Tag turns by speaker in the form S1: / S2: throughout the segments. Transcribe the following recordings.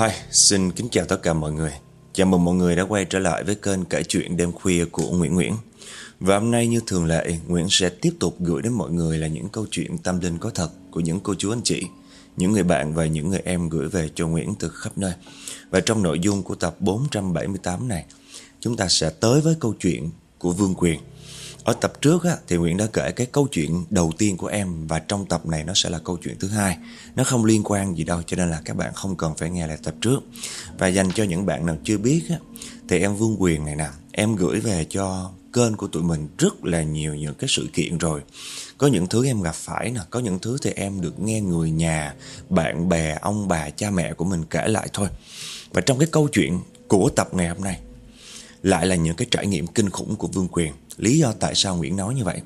S1: Hi, xin kính chào tất cả mọi người. Chào mừng mọi người đã quay trở lại với kênh kể chuyện đêm khuya của Nguyễn Nguyễn. Và hôm nay như thường lệ, Nguyễn sẽ tiếp tục gửi đến mọi người là những câu chuyện tâm linh có thật của những cô chú anh chị, những người bạn và những người em gửi về cho Nguyễn từ khắp nơi. Và trong nội dung của tập 478 này, chúng ta sẽ tới với câu chuyện của Vương Quyền. Ở tập trước á, thì Nguyễn đã kể cái câu chuyện đầu tiên của em và trong tập này nó sẽ là câu chuyện thứ hai. Nó không liên quan gì đâu cho nên là các bạn không cần phải nghe lại tập trước. Và dành cho những bạn nào chưa biết á, thì em Vương Quyền này nè, em gửi về cho kênh của tụi mình rất là nhiều những cái sự kiện rồi. Có những thứ em gặp phải nè, có những thứ thì em được nghe người nhà, bạn bè, ông bà, cha mẹ của mình kể lại thôi. Và trong cái câu chuyện của tập ngày hôm nay lại là những cái trải nghiệm kinh khủng của Vương Quyền. Lý do tại sao Nguyễn nói như vậy?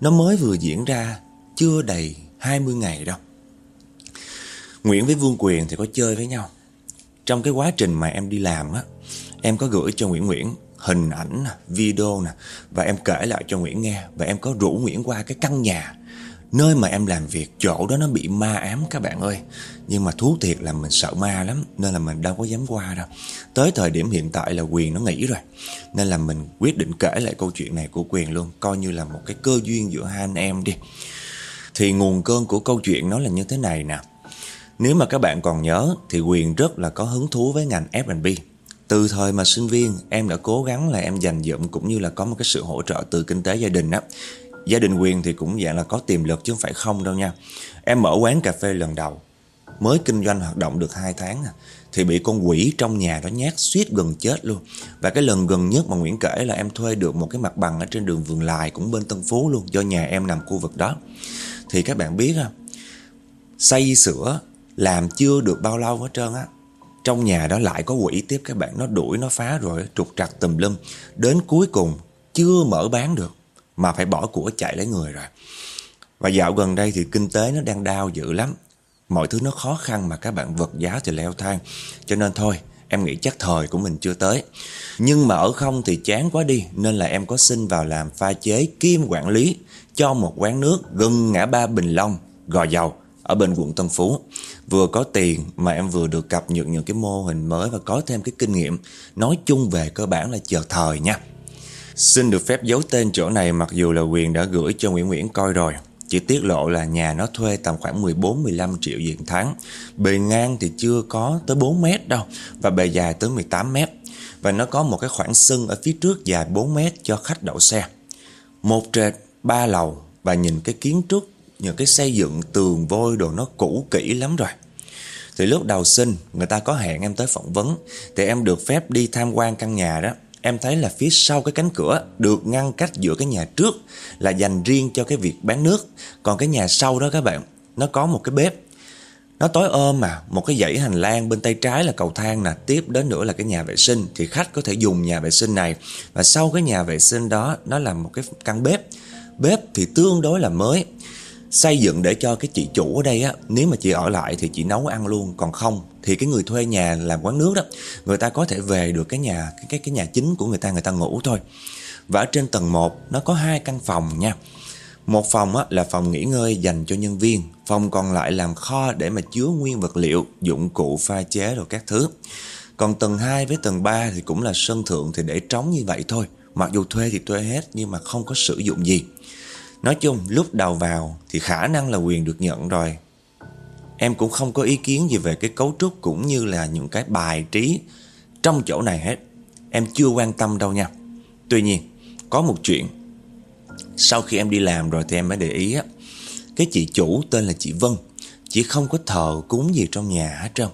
S1: Nó mới vừa diễn ra chưa đầy 20 ngày đâu. Nguyễn với Vương Quyền thì có chơi với nhau. Trong cái quá trình mà em đi làm á, em có gửi cho Nguyễn Nguyễn hình ảnh, video nè và em kể lại cho Nguyễn nghe và em có rủ Nguyễn qua cái căn nhà Nơi mà em làm việc, chỗ đó nó bị ma ám các bạn ơi. Nhưng mà thú thiệt là mình sợ ma lắm, Nên là mình đâu có dám qua đâu. Tới thời điểm hiện tại là Quyền nó nghỉ rồi, Nên là mình quyết định kể lại câu chuyện này của Quyền luôn, Coi như là một cái cơ duyên giữa hai anh em đi. Thì nguồn cơn của câu chuyện nó là như thế này nè. Nếu mà các bạn còn nhớ, Thì Quyền rất là có hứng thú với ngành F&B từ thời mà sinh viên, em đã cố gắng là em dành dụm cũng như là có một cái sự hỗ trợ từ kinh tế gia đình á. Gia đình Quyền thì cũng dạng là có tiềm lực chứ không phải không đâu nha. Em mở quán cà phê lần đầu, mới kinh doanh hoạt động được 2 tháng à, thì bị con quỷ trong nhà đó nhát suýt gần chết luôn. Và cái lần gần nhất mà Nguyễn kể là em thuê được một cái mặt bằng ở trên đường Vườn Lài cũng bên Tân Phú luôn do nhà em nằm khu vực đó. Thì các bạn biết không xây sửa làm chưa được bao lâu hết trơn á trong nhà đó lại có quỷ tiếp các bạn Nó đuổi nó phá rồi trục trặc tùm lum Đến cuối cùng chưa mở bán được mà phải bỏ của chạy lấy người rồi. Và dạo gần đây thì kinh tế nó đang đau dữ lắm. Mọi thứ nó khó khăn mà các bạn vật giá thì leo thang. Cho nên thôi, em nghĩ chắc thời của mình chưa tới. Nhưng mà ở không thì chán quá đi, nên là em có xin vào làm pha chế kim quản lý cho một quán nước gần ngã ba Bình Long, Gò Dầu ở bên quận Tân Phú. Vừa có tiền mà em vừa được cập nhật những cái mô hình mới và có thêm cái kinh nghiệm. Nói chung về cơ bản là chờ thời nha. Xin được phép giấu tên chỗ này mặc dù là Quyền đã gửi cho Nguyễn Nguyễn coi rồi. Chỉ tiết lộ là nhà nó thuê tầm khoảng 14-15 triệu diện tháng. Bề ngang thì chưa có tới 4 mét đâu và bề dài tới 18 mét. Và nó có một cái khoảng sân ở phía trước dài 4 mét cho khách đậu xe. Một trệt, ba lầu và nhìn cái kiến trúc, những cái xây dựng tường vôi đồ nó cũ kỹ lắm rồi. Thì lúc đầu sinh, người ta có hẹn em tới phỏng vấn, thì em được phép đi tham quan căn nhà đó. Em thấy là phía sau cái cánh cửa được ngăn cách giữa cái nhà trước là dành riêng cho cái việc bán nước. Còn cái nhà sau đó các bạn, nó có một cái bếp. Nó tối ôm mà, một cái dãy hành lang bên tay trái là cầu thang nè, tiếp đến nữa là cái nhà vệ sinh. Thì khách có thể dùng nhà vệ sinh này. Và sau cái nhà vệ sinh đó, nó là một cái căn bếp. Bếp thì tương đối là mới xây dựng để cho cái chị chủ ở đây á nếu mà chị ở lại thì chị nấu ăn luôn. Còn không thì cái người thuê nhà làm quán nước đó người ta có thể về được cái nhà cái cái, cái nhà chính của người ta người ta ngủ thôi. Và ở trên tầng 1 nó có hai căn phòng nha. Một phòng á, là phòng nghỉ ngơi dành cho nhân viên phòng còn lại làm kho để mà chứa nguyên vật liệu dụng cụ pha chế rồi các thứ. Còn tầng 2 với tầng 3 thì cũng là sân thượng thì để trống như vậy thôi. Mặc dù thuê thì thuê hết nhưng mà không có sử dụng gì. Nói chung, lúc đầu vào thì khả năng là quyền được nhận rồi. Em cũng không có ý kiến gì về cái cấu trúc cũng như là những cái bài trí trong chỗ này hết. Em chưa quan tâm đâu nha. Tuy nhiên, có một chuyện. Sau khi em đi làm rồi thì em mới để ý á, Cái chị chủ tên là chị Vân, Chị không có thờ cúng gì trong nhà hết trơn.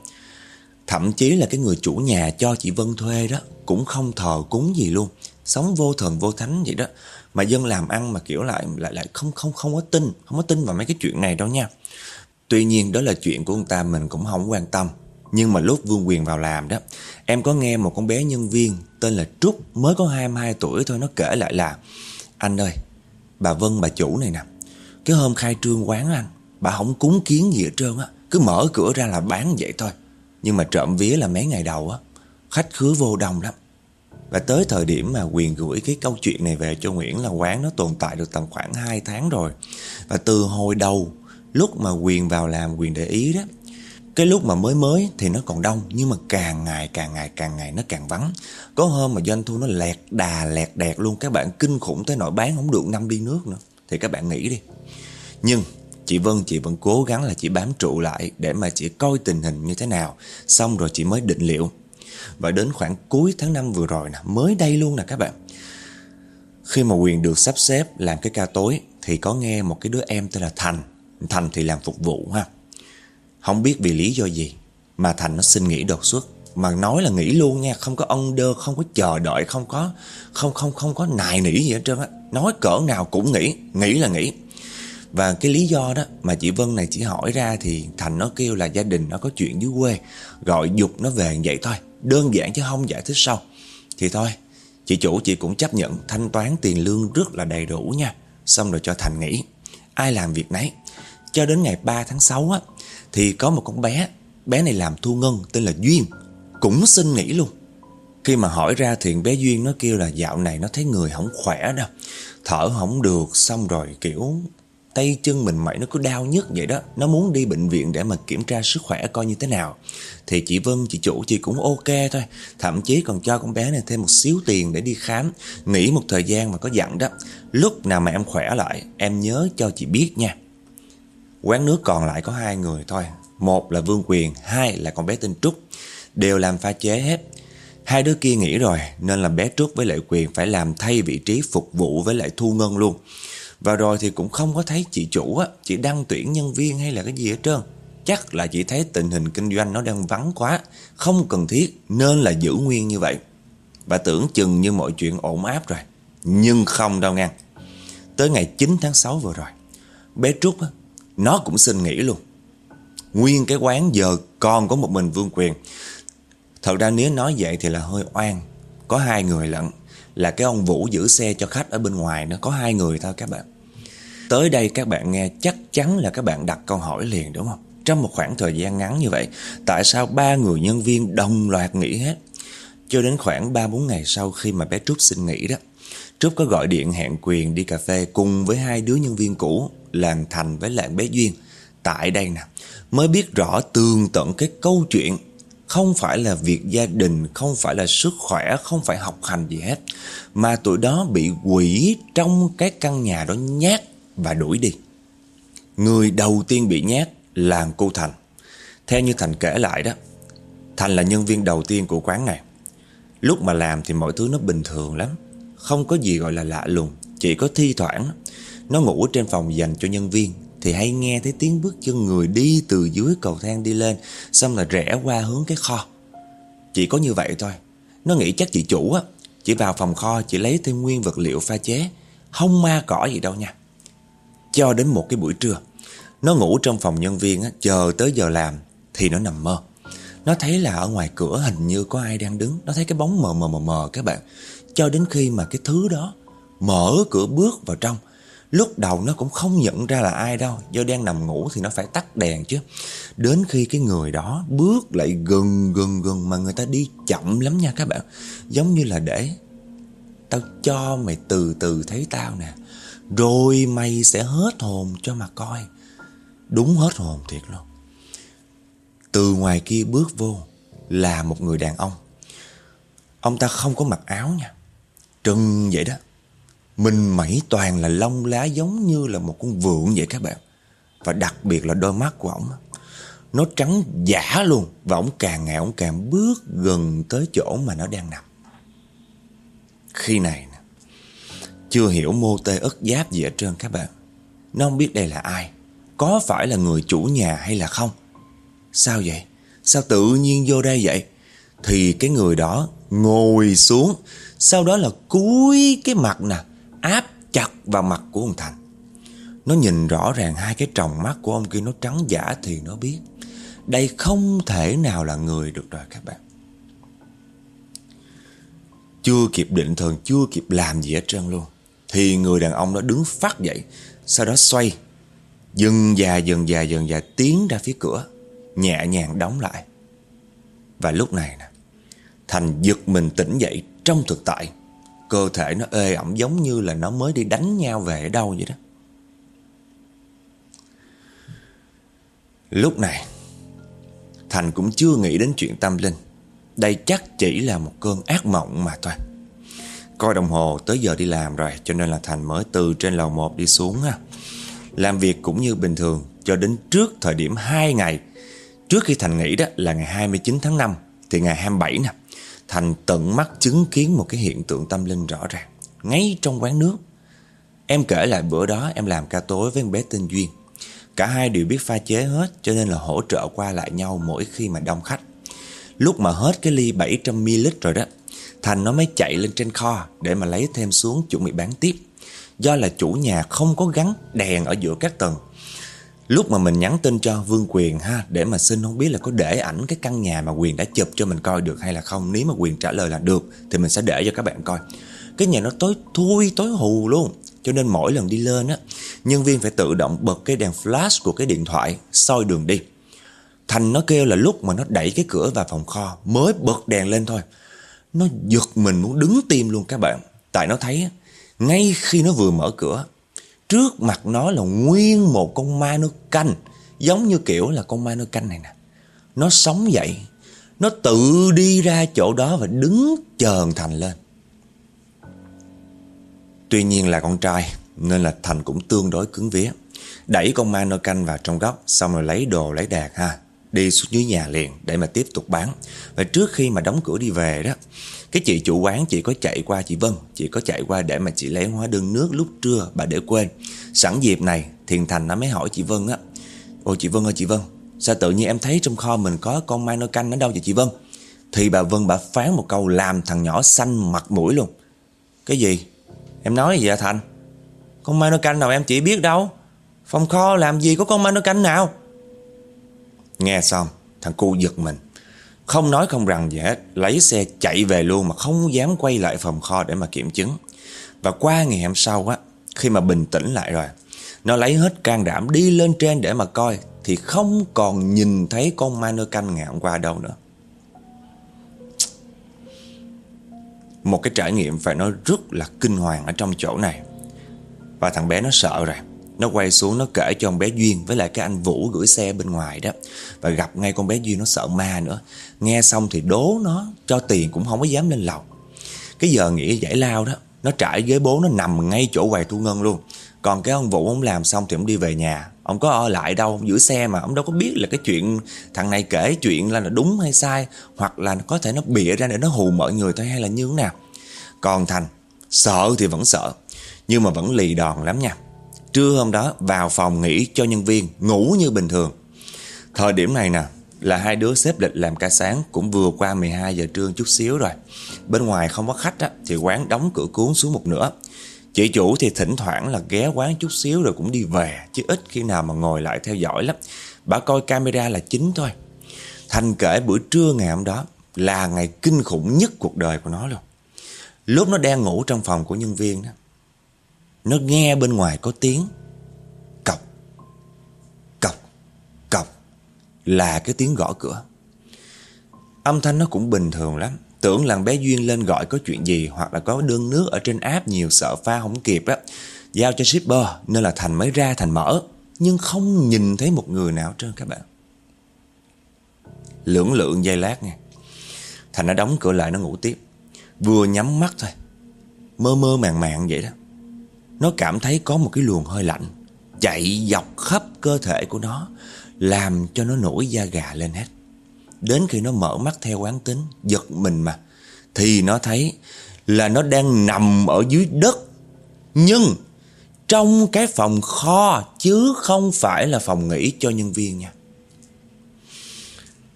S1: Thậm chí là cái người chủ nhà cho chị Vân thuê đó Cũng không thờ cúng gì luôn. Sống vô thần vô thánh vậy đó mà dân làm ăn mà, kiểu, lại lại lại không không không có tin, không có tin vào mấy cái chuyện này đâu nha. Tuy nhiên, đó là chuyện của ông ta, mình cũng không quan tâm. Nhưng mà lúc Vương Quyền vào làm đó, Em có nghe một con bé nhân viên Tên là Trúc, Mới có 22 tuổi thôi, Nó kể lại là, Anh ơi, Bà Vân, bà chủ này nè, Cái hôm khai trương quán anh Bà không cúng kiến gì hết trơn á, Cứ mở cửa ra là bán vậy thôi. Nhưng mà trộm vía là mấy ngày đầu á, Khách khứa vô đông lắm và tới thời điểm mà Quyền gửi cái câu chuyện này về cho Nguyễn là quán, nó tồn tại được tầm khoảng 2 tháng rồi. Và từ hồi đầu, lúc mà Quyền vào làm, Quyền để ý đó, Cái lúc mà mới mới thì nó còn đông, Nhưng mà càng ngày càng ngày càng ngày nó càng vắng. Có hôm mà doanh thu nó lẹt đà, lẹt đẹt luôn, Các bạn kinh khủng tới nỗi bán không được năm đi nước nữa. Thì các bạn nghĩ đi. Nhưng chị Vân, chị vẫn cố gắng là chị bám trụ lại Để mà chị coi tình hình như thế nào. Xong rồi chị mới định liệu. Và đến khoảng cuối tháng 5 vừa rồi nè Mới đây luôn nè các bạn. Khi mà Quyền được sắp xếp làm cái ca tối Thì có nghe một cái đứa em tên là Thành. Thành thì làm phục vụ ha. Không biết vì lý do gì Mà Thành nó xin nghỉ đột xuất. Mà nói là nghỉ luôn nha Không có ân đơ, không có chờ đợi Không có không không không có nài nỉ gì hết trơn á. Nói cỡ nào cũng nghỉ Nghỉ là nghỉ. Và cái lý do đó mà chị Vân này chỉ hỏi ra Thì Thành nó kêu là gia đình nó có chuyện dưới quê, Gọi dục nó về vậy thôi, Đơn giản chứ không giải thích sau Thì thôi, Chị chủ chị cũng chấp nhận thanh toán tiền lương rất là đầy đủ nha. Xong rồi cho Thành nghỉ. Ai làm việc nấy. Cho đến ngày 3 tháng 6 á, Thì có một con bé Bé này làm thu ngân tên là Duyên, Cũng xin nghỉ luôn. Khi mà hỏi ra thì bé Duyên nó kêu là dạo này nó thấy người không khỏe đâu, Thở không được, Xong rồi kiểu tay chân mình mẩy nó cứ đau nhức vậy đó. Nó muốn đi bệnh viện để mà kiểm tra sức khỏe coi như thế nào. Thì chị Vân, chị chủ chị cũng ok thôi. Thậm chí còn cho con bé này thêm một xíu tiền để đi khám. Nghỉ một thời gian mà có dặn đó. Lúc nào mà em khỏe lại Em nhớ cho chị biết nha. Quán nước còn lại có hai người thôi. Một là Vương Quyền Hai là con bé tên Trúc. Đều làm pha chế hết. Hai đứa kia nghỉ rồi Nên là bé Trúc với lại Quyền phải làm thay vị trí phục vụ với lại Thu Ngân luôn. Và rồi thì cũng không có thấy chị chủ á, Chị đăng tuyển nhân viên hay là cái gì hết trơn. Chắc là chị thấy tình hình kinh doanh nó đang vắng quá, Không cần thiết Nên là giữ nguyên như vậy. Và tưởng chừng như mọi chuyện ổn áp rồi, Nhưng không đâu ngang. Tới ngày 9 tháng 6 vừa rồi, Bé Trúc á, nó cũng xin nghỉ luôn. Nguyên cái quán giờ còn có một mình Vương Quyền. Thật ra nếu nói vậy thì là hơi oan. Có hai người lận, Là cái ông Vũ giữ xe cho khách ở bên ngoài Nó có hai người thôi các bạn. Tới đây các bạn nghe chắc chắn là các bạn đặt câu hỏi liền đúng không Trong một khoảng thời gian ngắn như vậy Tại sao ba người nhân viên đồng loạt nghỉ hết Cho đến khoảng 3-4 ngày sau khi mà bé Trúc xin nghỉ đó Trúc có gọi điện hẹn Quyền đi cà phê cùng với hai đứa nhân viên cũ làng Thành với làng bé Duyên. Tại đây nè, mới biết rõ tường tận cái câu chuyện không phải là việc gia đình, không phải là sức khỏe, không phải học hành gì hết. Mà tụi đó bị quỷ trong cái căn nhà đó nhát và đuổi đi. Người đầu tiên bị nhát là cô Thành. Theo như Thành kể lại đó, Thành là nhân viên đầu tiên của quán này. Lúc mà làm thì mọi thứ nó bình thường lắm. Không có gì gọi là lạ lùng Chỉ có thi thoảng Nó ngủ trên phòng dành cho nhân viên Thì hay nghe thấy tiếng bước chân người đi từ dưới cầu thang đi lên Xong là rẽ qua hướng cái kho Chỉ có như vậy thôi Nó nghĩ chắc chị chủ á Chỉ vào phòng kho chỉ lấy thêm nguyên vật liệu pha chế Không ma cỏ gì đâu nha cho đến một cái buổi trưa. Nó ngủ trong phòng nhân viên á, Chờ tới giờ làm Thì nó nằm mơ. Nó thấy là ở ngoài cửa hình như có ai đang đứng. Nó thấy cái bóng mờ mờ mờ mờ các bạn. Cho đến khi mà cái thứ đó mở cửa bước vào trong, Lúc đầu nó cũng không nhận ra là ai đâu. Do đang nằm ngủ thì nó phải tắt đèn chứ. Đến khi cái người đó bước lại gần gần gần Mà người ta đi chậm lắm nha các bạn. Giống như là để Tao cho mày từ từ thấy tao nè. Rồi mày sẽ hết hồn cho mà coi. Đúng hết hồn thiệt luôn. Từ ngoài kia bước vô Là một người đàn ông. Ông ta không có mặc áo nha. Trừng vậy đó. Mình mẩy toàn là lông lá giống như là một con vượn vậy các bạn. Và đặc biệt là đôi mắt của ổng Nó trắng giả luôn Và ổng càng ngày ổng càng bước gần tới chỗ mà nó đang nằm. Khi này chưa hiểu mô tê ức giáp gì ở trơn các bạn. Nó không biết đây là ai. Có phải là người chủ nhà hay là không? Sao vậy? Sao tự nhiên vô đây vậy? Thì cái người đó ngồi xuống. Sau đó là cúi cái mặt nè, Áp chặt vào mặt của ông Thành. Nó nhìn rõ ràng hai cái tròng mắt của ông kia, nó trắng giả thì nó biết. Đây không thể nào là người được rồi các bạn. Chưa kịp định thần, Chưa kịp làm gì hết trơn luôn. Thì người đàn ông đó đứng phát dậy, Sau đó xoay, Dần già dần già dần già tiến ra phía cửa, Nhẹ nhàng đóng lại. Và lúc này nè, Thành giật mình tỉnh dậy trong thực tại. Cơ thể nó ê ẩm giống như là nó mới đi đánh nhau về ở đâu vậy đó. Lúc này, Thành cũng chưa nghĩ đến chuyện tâm linh. Đây chắc chỉ là một cơn ác mộng mà thôi. Coi đồng hồ, tới giờ đi làm rồi, Cho nên là Thành mới từ trên lầu 1 đi xuống ha. Làm việc cũng như bình thường, Cho đến trước thời điểm 2 ngày. Trước khi Thành nghĩ đó là ngày 29 tháng 5 Thì ngày 27 nè. Thành tận mắt chứng kiến một cái hiện tượng tâm linh rõ ràng, Ngay trong quán nước. Em kể lại bữa đó em làm ca tối với con bé tên Duyên. Cả hai đều biết pha chế hết, Cho nên là hỗ trợ qua lại nhau mỗi khi mà đông khách. Lúc mà hết cái ly 700ml rồi đó Thành nó mới chạy lên trên kho Để mà lấy thêm xuống chuẩn bị bán tiếp. Do là chủ nhà không có gắn đèn ở giữa các tầng. Lúc mà mình nhắn tin cho Vương Quyền ha, Để mà xin không biết là có để ảnh cái căn nhà mà Quyền đã chụp cho mình coi được hay là không. Nếu mà Quyền trả lời là được, Thì mình sẽ để cho các bạn coi. Cái nhà nó tối, thui, tối hù luôn. Cho nên mỗi lần đi lên á, Nhân viên phải tự động bật cái đèn flash của cái điện thoại, soi đường đi. Thành nó kêu là lúc mà nó đẩy cái cửa vào phòng kho, Mới bật đèn lên thôi. Nó giật mình muốn đứng tim luôn các bạn. Tại nó thấy Ngay khi nó vừa mở cửa, Trước mặt nó là nguyên một con ma nó canh, Giống như kiểu là con ma nó canh này nè. Nó sống dậy, Nó tự đi ra chỗ đó và đứng chờ Thành lên. Tuy nhiên là con trai, Nên là Thành cũng tương đối cứng vía. Đẩy con ma nơ canh vào trong góc, Xong rồi lấy đồ, lấy đạc ha. Đi xuống dưới nhà liền để mà tiếp tục bán. Và trước khi mà đóng cửa đi về đó, Cái chị chủ quán chỉ có chạy qua chị Vân Chị có chạy qua để mà chị lấy hóa đơn nước lúc trưa Bà để quên. Sẵn dịp này, Thiền Thành nó mới hỏi chị Vân á Ồ chị Vân ơi, chị Vân, Sao tự nhiên em thấy trong kho mình có con mai nôi canh ở đâu vậy chị Vân? Thì bà Vân bà phán một câu làm thằng nhỏ xanh mặt mũi luôn. Cái gì? Em nói gì vậy Thành? Con mai nôi canh nào em chỉ biết đâu. Phòng kho làm gì có con mai nôi canh nào? Nghe xong, Thằng cu giật mình. Không nói không rằng gì hết, Lấy xe chạy về luôn mà không dám quay lại phòng kho để mà kiểm chứng. Và qua ngày hôm sau á, Khi mà bình tĩnh lại rồi, Nó lấy hết can đảm đi lên trên để mà coi, Thì không còn nhìn thấy con ma nơ canh ngày hôm qua đâu nữa. Một cái trải nghiệm phải nói rất là kinh hoàng ở trong chỗ này. Và thằng bé nó sợ rồi. Nó quay xuống, nó kể cho con bé Duyên Với lại cái anh Vũ gửi xe bên ngoài đó. Và gặp ngay con bé Duyên, nó sợ ma nữa. Nghe xong thì đố nó, Cho tiền cũng không có dám lên lầu. Cái giờ nghỉ giải lao đó, Nó trải ghế bố, nó nằm ngay chỗ quầy thu ngân luôn. Còn cái ông Vũ ông làm xong thì ông đi về nhà. Ông có ở lại đâu Giữ xe mà, Ông đâu có biết là cái chuyện Thằng này kể chuyện là đúng hay sai, Hoặc là có thể nó bịa ra để nó hù mọi người thôi Hay là như thế nào. Còn Thành, Sợ thì vẫn sợ, Nhưng mà vẫn lì đòn lắm nha. Trưa hôm đó vào phòng nghỉ cho nhân viên Ngủ như bình thường. Thời điểm này nè Là hai đứa xếp lịch làm ca sáng Cũng vừa qua 12 giờ trưa chút xíu rồi. Bên ngoài không có khách á, Thì quán đóng cửa cuốn xuống một nửa. Chị chủ thì thỉnh thoảng là ghé quán chút xíu rồi cũng đi về Chứ ít khi nào mà ngồi lại theo dõi lắm. Bà coi camera là chính thôi. Thành kể bữa trưa ngày hôm đó Là ngày kinh khủng nhất cuộc đời của nó luôn. Lúc nó đang ngủ trong phòng của nhân viên đó nó nghe bên ngoài có tiếng. Cọc. Cọc. Cọc. Là cái tiếng gõ cửa. Âm thanh nó cũng bình thường lắm. Tưởng là bé Duyên lên gọi có chuyện gì Hoặc là có đơn nước ở trên app nhiều sợ pha không kịp á. Giao cho shipper, Nên là Thành mới ra, Thành mở. Nhưng không nhìn thấy một người nào trơn các bạn. Lưỡng lượng giây lát nha Thành nó đóng cửa lại, nó ngủ tiếp. Vừa nhắm mắt thôi. Mơ mơ màng màng vậy đó. Nó cảm thấy có một cái luồng hơi lạnh Chạy dọc khắp cơ thể của nó, Làm cho nó nổi da gà lên hết. Đến khi nó mở mắt theo quán tính, Giật mình mà, Thì nó thấy là nó đang nằm ở dưới đất. Nhưng Trong cái phòng kho Chứ không phải là phòng nghỉ cho nhân viên nha.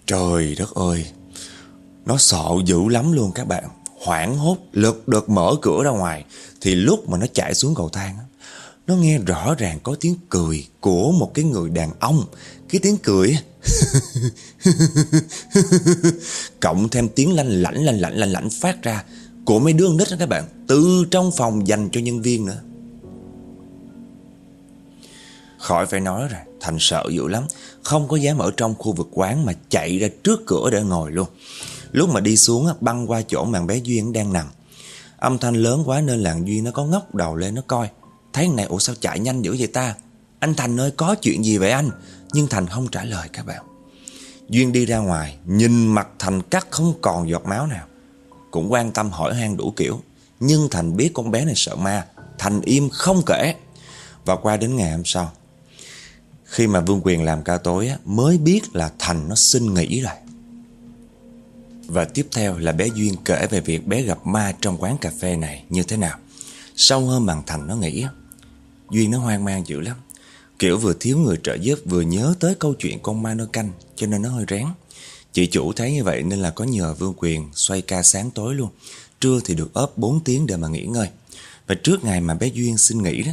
S1: Trời đất ơi, Nó sợ dữ lắm luôn các bạn. Hoảng hốt lực đật mở cửa ra ngoài thì lúc mà nó chạy xuống cầu thang Nó nghe rõ ràng có tiếng cười Của một cái người đàn ông. Cái tiếng cười Cộng thêm tiếng lanh lảnh lanh lảnh lanh lảnh phát ra Của mấy đứa nít đó các bạn, Từ trong phòng dành cho nhân viên nữa. Khỏi phải nói rồi, Thành sợ dữ lắm. Không có dám ở trong khu vực quán Mà chạy ra trước cửa để ngồi luôn. Lúc mà đi xuống băng qua chỗ màn bé Duyên đang nằm Âm thanh lớn quá nên làng Duyên nó có ngóc đầu lên nó coi. Thấy này ủa sao chạy nhanh dữ vậy ta? Anh Thành ơi có chuyện gì vậy anh? Nhưng Thành không trả lời các bạn. Duyên đi ra ngoài Nhìn mặt Thành cắt không còn giọt máu nào. Cũng quan tâm hỏi han đủ kiểu. Nhưng Thành biết con bé này sợ ma. Thành im không kể. Và qua đến ngày hôm sau Khi mà Vương Quyền làm ca tối á, Mới biết là Thành nó xin nghỉ rồi. Và tiếp theo là bé Duyên kể về việc bé gặp ma trong quán cà phê này như thế nào Sau hơn màn Thành nó nghĩ Duyên nó hoang mang dữ lắm Kiểu vừa thiếu người trợ giúp vừa nhớ tới câu chuyện con ma nơ canh cho nên nó hơi rén. Chị chủ thấy như vậy nên là có nhờ Vương Quyền xoay ca sáng tối luôn. Trưa thì được ốp 4 tiếng để mà nghỉ ngơi. Và trước ngày mà bé Duyên xin nghỉ đó,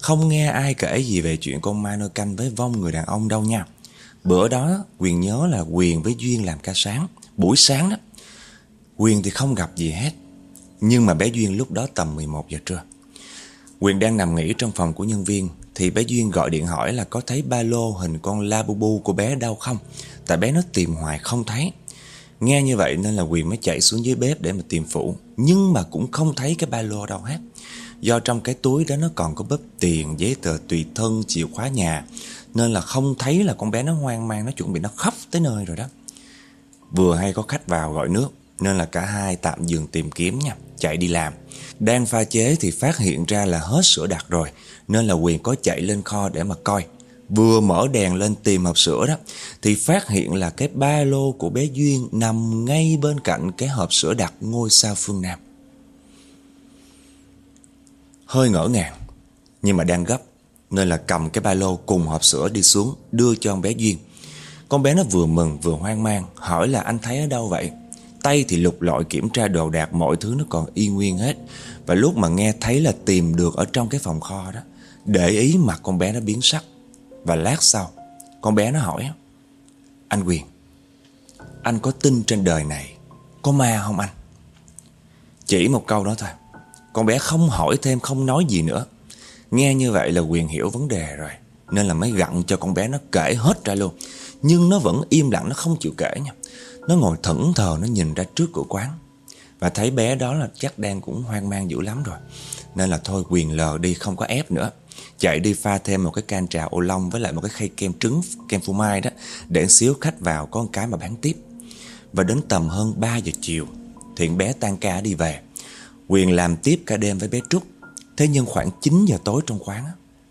S1: không nghe ai kể gì về chuyện con ma nơ canh với vong người đàn ông đâu nha. Bữa đó Quyền nhớ là Quyền với Duyên làm ca sáng, buổi sáng đó. Quyền thì không gặp gì hết. Nhưng mà bé Duyên lúc đó tầm 11 giờ trưa. Quyền đang nằm nghỉ trong phòng của nhân viên thì bé Duyên gọi điện hỏi là có thấy ba lô hình con Labubu của bé đâu không Tại bé nó tìm hoài không thấy Nghe như vậy nên là Quyền mới chạy xuống dưới bếp để mà tìm phụ Nhưng mà cũng không thấy cái ba lô đâu hết Do trong cái túi đó nó còn có bóp tiền, giấy tờ tùy thân, chìa khóa nhà Nên là không thấy là con bé nó hoang mang, nó chuẩn bị nó khóc tới nơi rồi đó Vừa hay có khách vào gọi nước Nên là cả hai tạm dừng tìm kiếm nha, chạy đi làm. Đang pha chế thì phát hiện ra là hết sữa đặc rồi nên là Quyền có chạy lên kho để mà coi. Vừa mở đèn lên tìm hộp sữa đó Thì phát hiện là cái ba lô của bé Duyên Nằm ngay bên cạnh cái hộp sữa đặt ngôi sao phương Nam. Hơi ngỡ ngàng Nhưng mà đang gấp Nên là cầm cái ba lô cùng hộp sữa đi xuống Đưa cho con bé Duyên. Con bé nó vừa mừng vừa hoang mang, Hỏi là anh thấy ở đâu vậy? Tay thì lục lọi kiểm tra đồ đạc, Mọi thứ nó còn y nguyên hết. Và lúc mà nghe thấy là tìm được Ở trong cái phòng kho đó, để ý mặt con bé nó biến sắc. Và lát sau, Con bé nó hỏi, Anh Quyền, Anh có tin trên đời này Có ma không anh? Chỉ một câu đó thôi. Con bé không hỏi thêm, không nói gì nữa. Nghe như vậy là Quyền hiểu vấn đề rồi, Nên là mới gặn cho con bé nó kể hết ra luôn. Nhưng nó vẫn im lặng nó không chịu kể nha. Nó ngồi thẫn thờ nó nhìn ra trước cửa quán. Và thấy bé đó là chắc đang cũng hoang mang dữ lắm rồi. Nên là thôi quyền lờ đi không có ép nữa. Chạy đi pha thêm một cái can trà ô long với lại một cái khay kem trứng, kem phô mai đó Để xíu khách vào có một cái mà bán tiếp. Và đến tầm hơn 3 giờ chiều Thiện bé tan ca đi về. Quyền làm tiếp cả đêm với bé Trúc. Thế nhưng khoảng 9 giờ tối trong quán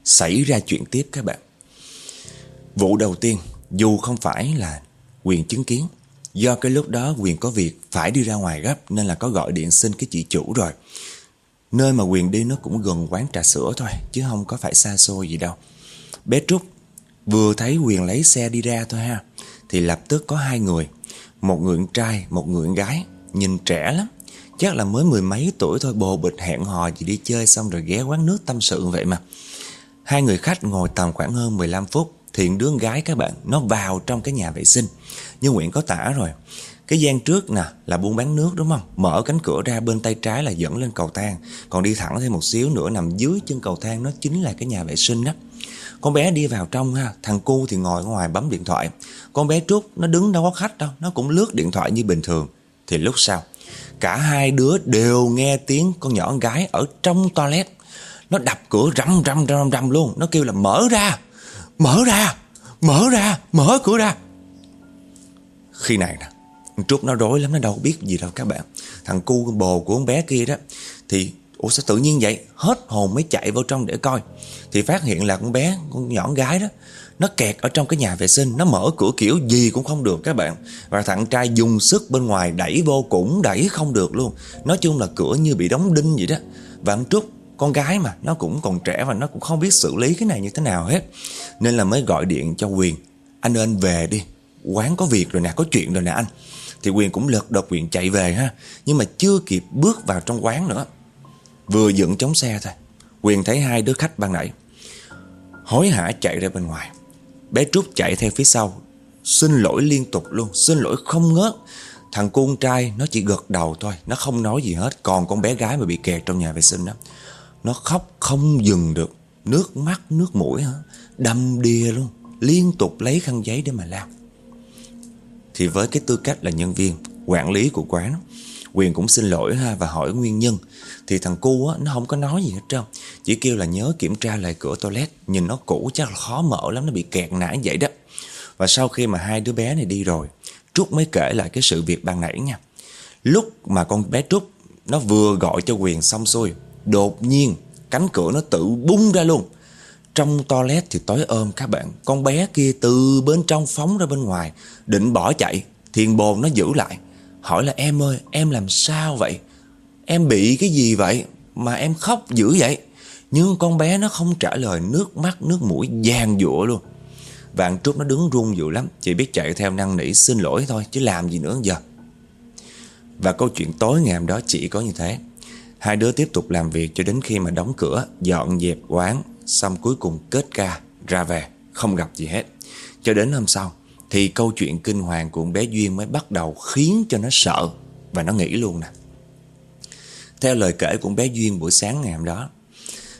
S1: Xảy ra chuyện tiếp các bạn. Vụ đầu tiên dù không phải là Quyền chứng kiến Do cái lúc đó Quyền có việc phải đi ra ngoài gấp Nên là có gọi điện xin cái chị chủ rồi. Nơi mà Quyền đi nó cũng gần quán trà sữa thôi Chứ không có phải xa xôi gì đâu. Bé Trúc vừa thấy Quyền lấy xe đi ra thôi ha Thì lập tức có hai người Một người con trai, một người con gái. Nhìn trẻ lắm Chắc là mới mười mấy tuổi thôi bồ bịch hẹn hò gì đi chơi xong rồi ghé quán nước tâm sự vậy mà. Hai người khách ngồi tầm khoảng hơn 15 phút thiện đứa gái các bạn, Nó vào trong cái nhà vệ sinh. Như Nguyễn có tả rồi, cái gian trước nè, là buôn bán nước đúng không? Mở cánh cửa ra bên tay trái là dẫn lên cầu thang. Còn đi thẳng thêm một xíu nữa, nằm dưới chân cầu thang, Nó chính là cái nhà vệ sinh đó. Con bé đi vào trong ha, Thằng cu thì ngồi ngoài bấm điện thoại. Con bé Trúc, nó đứng đâu có khách đâu, Nó cũng lướt điện thoại như bình thường. Thì lúc sau, Cả hai đứa đều nghe tiếng con nhỏ con gái Ở trong toilet. Nó đập cửa rầm rầm rầm rầm luôn, Nó kêu là mở ra. Mở ra Mở ra, Mở cửa ra. Khi này nè Trúc nó rối lắm, Nó đâu biết gì đâu các bạn. Thằng cu bồ của con bé kia đó, Thì, Ủa sao tự nhiên vậy? Hết hồn mới chạy vô trong để coi. Thì phát hiện là con bé, Con nhỏ gái đó, Nó kẹt ở trong cái nhà vệ sinh, Nó mở cửa kiểu gì cũng không được các bạn. Và thằng trai dùng sức bên ngoài đẩy vô cũng đẩy không được luôn. Nói chung là cửa như bị đóng đinh vậy đó. Và anh Trúc con gái mà, Nó cũng còn trẻ và nó cũng không biết xử lý cái này như thế nào hết. Nên là mới gọi điện cho Quyền. Anh ơi, anh về đi, Quán có việc rồi nè, Có chuyện rồi nè anh. Thì Quyền cũng lật đật Quyền chạy về ha. Nhưng mà chưa kịp bước vào trong quán nữa. Vừa dựng chống xe thôi, Quyền thấy hai đứa khách ban nãy. Hối hả chạy ra bên ngoài. Bé Trúc chạy theo phía sau. Xin lỗi liên tục luôn, Xin lỗi không ngớt. Thằng con trai, nó chỉ gật đầu thôi, Nó không nói gì hết. Còn con bé gái mà bị kẹt trong nhà vệ sinh đó. Nó khóc không dừng được. Nước mắt nước mũi hả? Đâm đìa luôn. Liên tục lấy khăn giấy để mà lau. Thì với cái tư cách là nhân viên Quản lý của quán Quyền cũng xin lỗi ha và hỏi nguyên nhân. Thì thằng cu á, nó không có nói gì hết trơn. Chỉ kêu là nhớ kiểm tra lại cửa toilet. Nhìn nó cũ chắc là khó mở lắm Nó bị kẹt nãy vậy đó. Và sau khi mà hai đứa bé này đi rồi Trúc mới kể lại cái sự việc ban nãy nha. Lúc mà con bé Trúc Nó vừa gọi cho Quyền xong xuôi Đột nhiên, cánh cửa nó tự bung ra luôn. Trong toilet thì tối ôm các bạn. Con bé kia từ bên trong phóng ra bên ngoài, Định bỏ chạy. Thiền bồn nó giữ lại. Hỏi là, em ơi, em làm sao vậy? Em bị cái gì vậy Mà em khóc dữ vậy? Nhưng con bé nó không trả lời, Nước mắt, nước mũi giàn giụa luôn. Vạn Trúc nó đứng run dữ lắm, Chỉ biết chạy theo năng nỉ, xin lỗi thôi, Chứ làm gì nữa giờ. Và câu chuyện tối ngày hôm đó chỉ có như thế. Hai đứa tiếp tục làm việc cho đến khi mà đóng cửa, Dọn dẹp, quán, Xong cuối cùng kết ca, Ra về, Không gặp gì hết. Cho đến hôm sau, Thì câu chuyện kinh hoàng của bé Duyên mới bắt đầu khiến cho nó sợ Và nó nghĩ luôn nè. Theo lời kể của bé Duyên buổi sáng ngày hôm đó,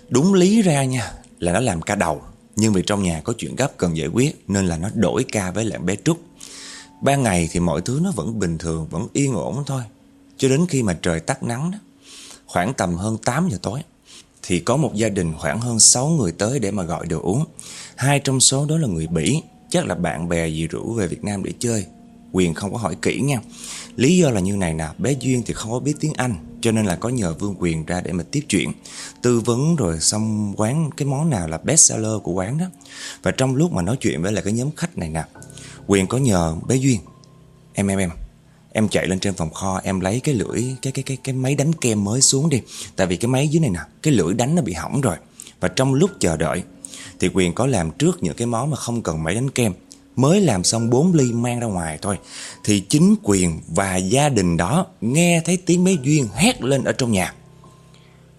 S1: Đúng lý ra nha, Là nó làm ca đầu, Nhưng vì trong nhà có chuyện gấp cần giải quyết Nên là nó đổi ca với lại bé Trúc. Ban ngày thì mọi thứ nó vẫn bình thường, Vẫn yên ổn thôi. Cho đến khi mà trời tắt nắng đó Khoảng tầm hơn 8 giờ tối, Thì có một gia đình khoảng hơn 6 người tới để mà gọi đồ uống. Hai trong số đó là người Bỉ, Chắc là bạn bè gì rủ về Việt Nam để chơi. Quyền không có hỏi kỹ nha. Lý do là như này nè, Bé Duyên thì không có biết tiếng Anh, Cho nên là có nhờ Vương Quyền ra để mà tiếp chuyện. Tư vấn rồi xong quán Cái món nào là best seller của quán đó. Và trong lúc mà nói chuyện với lại cái nhóm khách này nè, Quyền có nhờ bé Duyên. Em em em. Em chạy lên trên phòng kho, Em lấy cái lưỡi, Cái cái cái cái máy đánh kem mới xuống đi. Tại vì cái máy dưới này nè, Cái lưỡi đánh nó bị hỏng rồi. Và trong lúc chờ đợi, Thì Quyền có làm trước những cái món mà không cần máy đánh kem. Mới làm xong 4 ly mang ra ngoài thôi. Thì chính quyền và gia đình đó Nghe thấy tiếng bé Duyên hét lên ở trong nhà.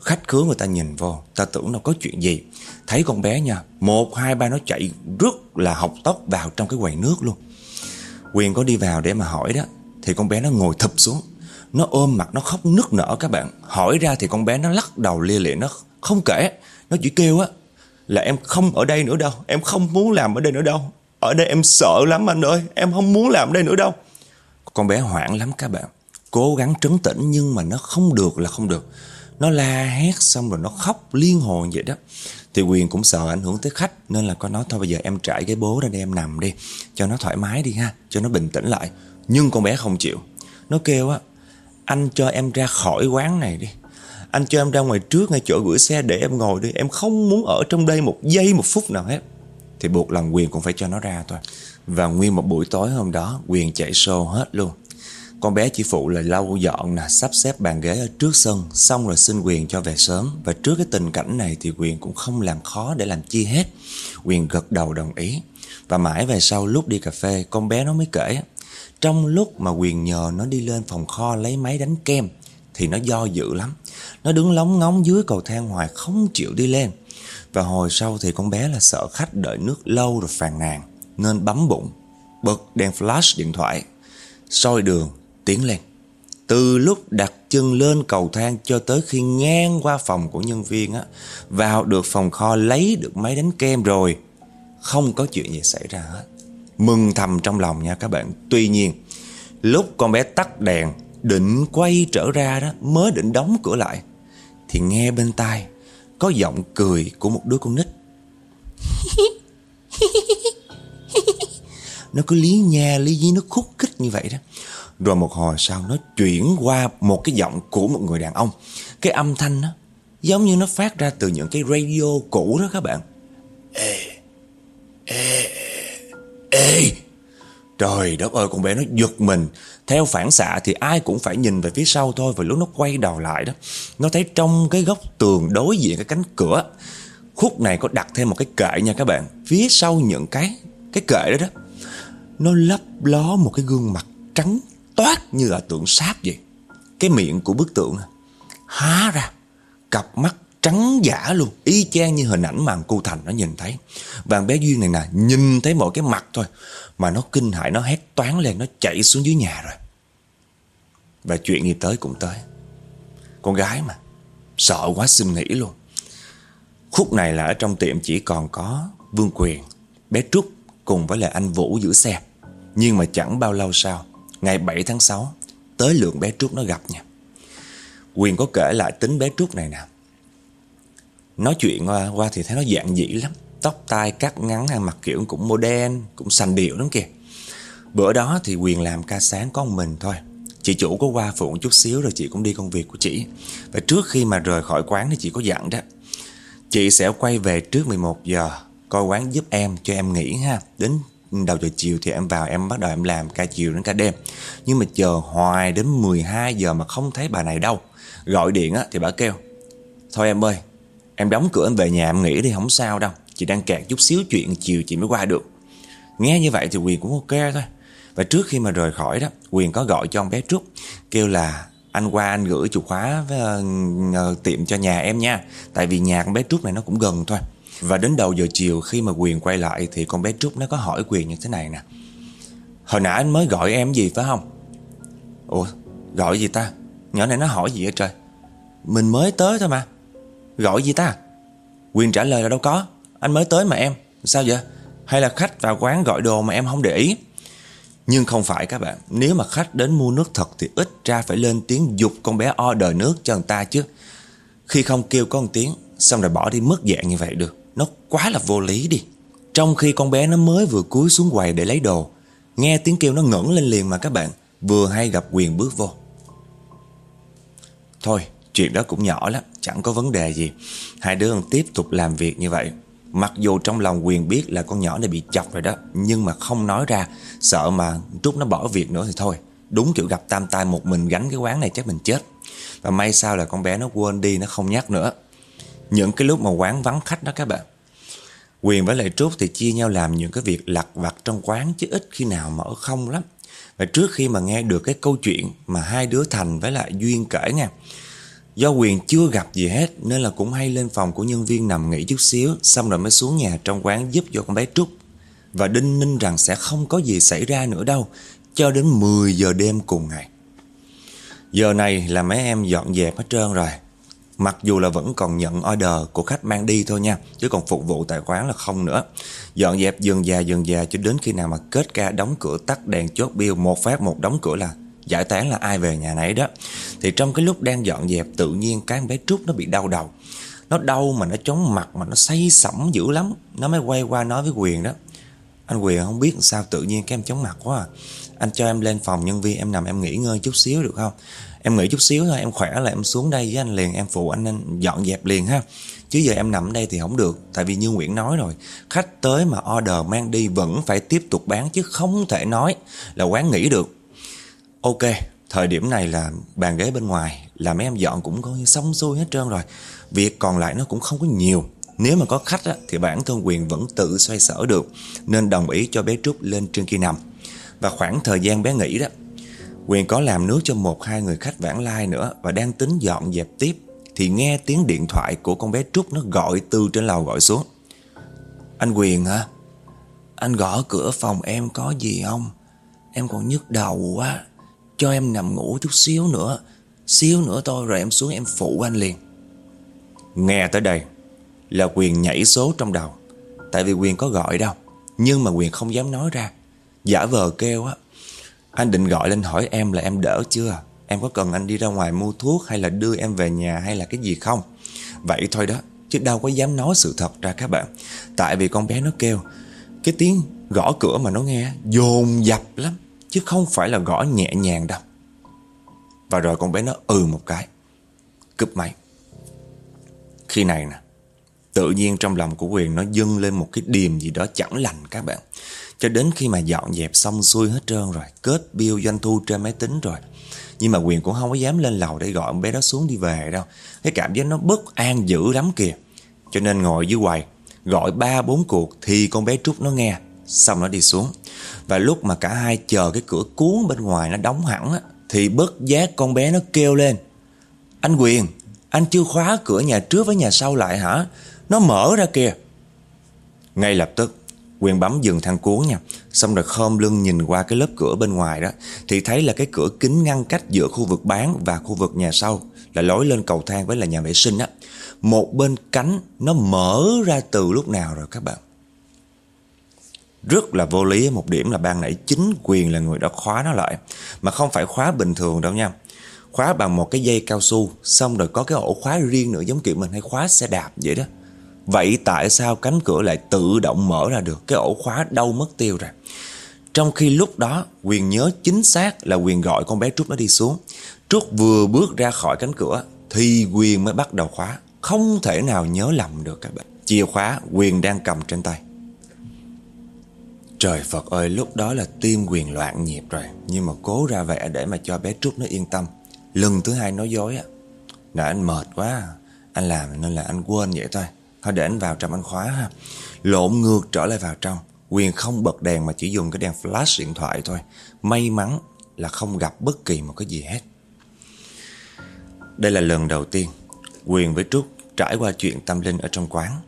S1: Khách khứa người ta nhìn vô, Ta tưởng nó có chuyện gì. Thấy con bé nha, Một, hai, ba nó chạy rất là học tóc vào trong cái quầy nước luôn. Quyền có đi vào để mà hỏi đó thì con bé nó ngồi thụp xuống. Nó ôm mặt, nó khóc nức nở các bạn. Hỏi ra thì con bé nó lắc đầu lia lịa, Nó không kể. Nó chỉ kêu á, Là em không ở đây nữa đâu. Em không muốn làm ở đây nữa đâu. Ở đây em sợ lắm anh ơi. Em không muốn làm ở đây nữa đâu. Con bé hoảng lắm các bạn. Cố gắng trấn tĩnh nhưng mà nó không được là không được. Nó la hét xong rồi nó khóc liên hồn vậy đó. Thì Quyền cũng sợ ảnh hưởng tới khách Nên là có nói, thôi bây giờ em trải cái bố ra đây em nằm đi. Cho nó thoải mái đi ha. Cho nó bình tĩnh lại. Nhưng con bé không chịu Nó kêu á Anh cho em ra khỏi quán này đi Anh cho em ra ngoài trước ngay chỗ gửi xe để em ngồi đi Em không muốn ở trong đây một giây một phút nào hết Thì buộc lòng Quyền cũng phải cho nó ra thôi Và nguyên một buổi tối hôm đó Quyền chạy show hết luôn con bé chỉ phụ là lau dọn nè, sắp xếp bàn ghế ở trước sân, xong rồi xin Quyền cho về sớm. Và trước cái tình cảnh này thì Quyền cũng không làm khó để làm chi hết. Quyền gật đầu đồng ý. Và mãi về sau lúc đi cà phê, con bé nó mới kể. Trong lúc mà Quyền nhờ nó đi lên phòng kho lấy máy đánh kem, thì nó do dự lắm. Nó đứng lóng ngóng dưới cầu thang hoài không chịu đi lên. Và hồi sau thì con bé là sợ khách đợi nước lâu rồi phàn nàn, nên bấm bụng, bật đèn flash điện thoại, soi đường tiến lên. Từ lúc đặt chân lên cầu thang cho tới khi ngang qua phòng của nhân viên á, vào được phòng kho lấy được máy đánh kem rồi, không có chuyện gì xảy ra hết. Mừng thầm trong lòng nha các bạn. Tuy nhiên, lúc con bé tắt đèn, định quay trở ra đó, mới định đóng cửa lại, thì nghe bên tai có giọng cười của một đứa con nít. nó cứ lý nha, lý nhí, nó khúc khích như vậy đó. Rồi một hồi sau nó chuyển qua một cái giọng của một người đàn ông Cái âm thanh đó Giống như nó phát ra từ những cái radio cũ đó các bạn Trời đất ơi con bé nó giật mình. Theo phản xạ thì ai cũng phải nhìn về phía sau thôi Và lúc nó quay đầu lại đó Nó thấy trong cái góc tường đối diện cái cánh cửa Khúc này có đặt thêm một cái kệ nha các bạn. Phía sau những cái Cái kệ đó đó Nó lấp ló một cái gương mặt trắng toát như là tượng sáp vậy. Cái miệng của bức tượng há ra, cặp mắt trắng giả luôn, y chang như hình ảnh mà cô Thành nó nhìn thấy. Và bé Duyên này nè, nhìn thấy mọi cái mặt thôi, mà nó kinh hại, nó hét toán lên, nó chạy xuống dưới nhà rồi. Và chuyện gì tới cũng tới. Con gái mà, sợ quá xin nghỉ luôn. Khúc này là ở trong tiệm chỉ còn có Vương Quyền, bé Trúc cùng với lại anh Vũ giữ xe. Nhưng mà chẳng bao lâu sau Ngày 7 tháng 6 Tới lượng bé Trúc nó gặp nha Quyền có kể lại tính bé Trúc này nè Nói chuyện qua, qua thì thấy nó dạng dĩ lắm tóc tai cắt ngắn ăn mặc kiểu cũng modern, cũng sành điệu lắm kìa. Bữa đó thì Quyền làm ca sáng có một mình thôi. Chị chủ có qua phụ chút xíu rồi chị cũng đi công việc của chị. Và trước khi mà rời khỏi quán thì chị có dặn đó. Chị sẽ quay về trước 11 giờ coi quán giúp em cho em nghỉ ha. Đến đầu giờ chiều thì em vào em bắt đầu em làm ca chiều đến ca đêm. Nhưng mà chờ hoài đến 12 giờ mà không thấy bà này đâu. Gọi điện á thì bà kêu Thôi em ơi Em đóng cửa em về nhà em nghỉ đi không sao đâu. Chị đang kẹt chút xíu chuyện chiều chị mới qua được. Nghe như vậy thì Quyền cũng ok thôi. Và trước khi mà rời khỏi đó Quyền có gọi cho ông bé Trúc Kêu là anh qua anh gửi chìa khóa ờ, với, uh, tiệm cho nhà em nha. Tại vì nhà con bé Trúc này nó cũng gần thôi. Và đến đầu giờ chiều khi mà Quyền quay lại Thì con bé Trúc nó có hỏi Quyền như thế này nè. Hồi nãy anh mới gọi em gì phải không? Ủa gọi gì ta? Nhỏ này nó hỏi gì vậy trời? Mình mới tới thôi mà. Gọi gì ta? Quyền trả lời là đâu có. Anh mới tới mà em. Sao vậy? Hay là khách vào quán gọi đồ mà em không để ý? Nhưng không phải các bạn. Nếu mà khách đến mua nước thật Thì ít ra phải lên tiếng dục con bé order nước cho người ta chứ. Khi không kêu có một tiếng, Xong rồi bỏ đi mất dạng như vậy được. Nó quá là vô lý đi. Trong khi con bé nó mới vừa cúi xuống quầy để lấy đồ, Nghe tiếng kêu nó ngẩng lên liền mà các bạn, Vừa hay gặp quyền bước vô. Thôi, chuyện đó cũng nhỏ lắm. Chẳng có vấn đề gì. Hai đứa tiếp tục làm việc như vậy. Mặc dù trong lòng quyền biết là con nhỏ này bị chọc rồi đó, Nhưng mà không nói ra, Sợ mà Trúc nó bỏ việc nữa thì thôi. Đúng kiểu gặp tam tai một mình gánh cái quán này chắc mình chết. Và may sao là con bé nó quên đi, Nó không nhắc nữa. Những cái lúc mà quán vắng khách đó các bạn, Quyền với lại Trúc thì chia nhau làm những cái việc lặt vặt trong quán Chứ ít khi nào mở không lắm. Và trước khi mà nghe được cái câu chuyện Mà hai đứa Thành với lại Duyên kể nha Do Quyền chưa gặp gì hết, nên là cũng hay lên phòng của nhân viên nằm nghỉ chút xíu, xong rồi mới xuống nhà trong quán giúp cho con bé Trúc. Và đinh ninh rằng sẽ không có gì xảy ra nữa đâu, cho đến 10 giờ đêm cùng ngày. Giờ này là mấy em dọn dẹp hết trơn rồi. Mặc dù là vẫn còn nhận order của khách mang đi thôi nha, Chứ còn phục vụ tại quán là không nữa Dọn dẹp dần già dần già cho đến khi nào mà kết ca đóng cửa tắt đèn chốt bill, Một phát một đóng cửa là giải tán là ai về nhà nấy đó. Thì trong cái lúc đang dọn dẹp tự nhiên cái bé Trúc nó bị đau đầu. Nó đau mà nó chóng mặt mà nó say sẩm dữ lắm. Nó mới quay qua nói với Quyền đó. Anh Quyền không biết sao tự nhiên cái em chóng mặt quá à. anh cho em lên phòng nhân viên em nằm em nghỉ ngơi chút xíu được không? Em nghỉ chút xíu thôi em khỏe là em xuống đây với anh liền em phụ anh, anh dọn dẹp liền ha. Chứ giờ em nằm đây thì không được tại vì như Nguyễn nói rồi khách tới mà order mang đi vẫn phải tiếp tục bán chứ không thể nói là quán nghỉ được. Ok, thời điểm này là bàn ghế bên ngoài là mấy em dọn cũng coi như xong xuôi hết trơn rồi. Việc còn lại nó cũng không có nhiều. Nếu mà có khách á, thì bản thân Quyền vẫn tự xoay sở được nên đồng ý cho bé Trúc lên trên kia nằm. Và khoảng thời gian bé nghỉ đó, Quyền có làm nước cho một hai người khách vãng lai nữa và đang tính dọn dẹp tiếp thì nghe tiếng điện thoại của con bé Trúc nó gọi từ trên lầu gọi xuống. Anh Quyền hả? Anh gõ cửa phòng em có gì không? Em còn nhức đầu quá. Cho em nằm ngủ chút xíu nữa. Xíu nữa thôi rồi em xuống em phụ anh liền. Nghe tới đây Là Quyền nhảy số trong đầu. Tại vì Quyền có gọi đâu, Nhưng mà Quyền không dám nói ra. Giả vờ kêu á, Anh định gọi lên hỏi em là em đỡ chưa? Em có cần anh đi ra ngoài mua thuốc Hay là đưa em về nhà hay là cái gì không? Vậy thôi đó, Chứ đâu có dám nói sự thật ra các bạn. Tại vì con bé nó kêu, Cái tiếng gõ cửa mà nó nghe dồn dập lắm. Chứ không phải là gõ nhẹ nhàng đâu. Và rồi con bé nó ừ một cái, Cúp máy. Khi này nè, Tự nhiên trong lòng của Quyền nó dâng lên một cái điềm gì đó chẳng lành các bạn. Cho đến khi mà dọn dẹp xong xuôi hết trơn rồi Kết bill doanh thu trên máy tính rồi. Nhưng mà Quyền cũng không có dám lên lầu để gọi con bé đó xuống đi về đâu. Cái cảm giác nó bất an dữ lắm kìa. Cho nên ngồi dưới quầy, Gọi ba bốn cuộc thì con bé Trúc nó nghe. Xong nó đi xuống. Và lúc mà cả hai chờ cái cửa cuốn bên ngoài nó đóng hẳn á, Thì bất giác con bé nó kêu lên. Anh Quyền Anh chưa khóa cửa nhà trước với nhà sau lại hả? Nó mở ra kìa. Ngay lập tức Quyền bấm dừng thang cuốn nha. Xong rồi khom lưng nhìn qua cái lớp cửa bên ngoài đó Thì thấy là cái cửa kính ngăn cách giữa khu vực bán và khu vực nhà sau Là lối lên cầu thang với là nhà vệ sinh á. Một bên cánh nó mở ra từ lúc nào rồi các bạn? Rất là vô lý, một điểm là ban nãy chính quyền là người đã khóa nó lại. Mà không phải khóa bình thường đâu nha. Khóa bằng một cái dây cao su, xong rồi có cái ổ khóa riêng nữa, giống kiểu mình hay khóa xe đạp vậy đó. Vậy tại sao cánh cửa lại tự động mở ra được? Cái ổ khóa đâu mất tiêu rồi? Trong khi lúc đó, Quyền nhớ chính xác là Quyền gọi con bé Trúc nó đi xuống. Trúc vừa bước ra khỏi cánh cửa, Thì Quyền mới bắt đầu khóa. Không thể nào nhớ lầm được các bạn. Chìa khóa Quyền đang cầm trên tay. Trời Phật ơi, lúc đó là tim Quyền loạn nhịp rồi. Nhưng mà cố ra vậy để mà cho bé Trúc nó yên tâm. Lần thứ hai nói dối á. Là anh mệt quá. Anh làm nên là anh quên vậy thôi. Thôi để anh vào trong anh khóa ha. Lộn ngược trở lại vào trong. Quyền không bật đèn mà chỉ dùng cái đèn flash điện thoại thôi. May mắn là không gặp bất kỳ một cái gì hết. Đây là lần đầu tiên Quyền với Trúc trải qua chuyện tâm linh ở trong quán.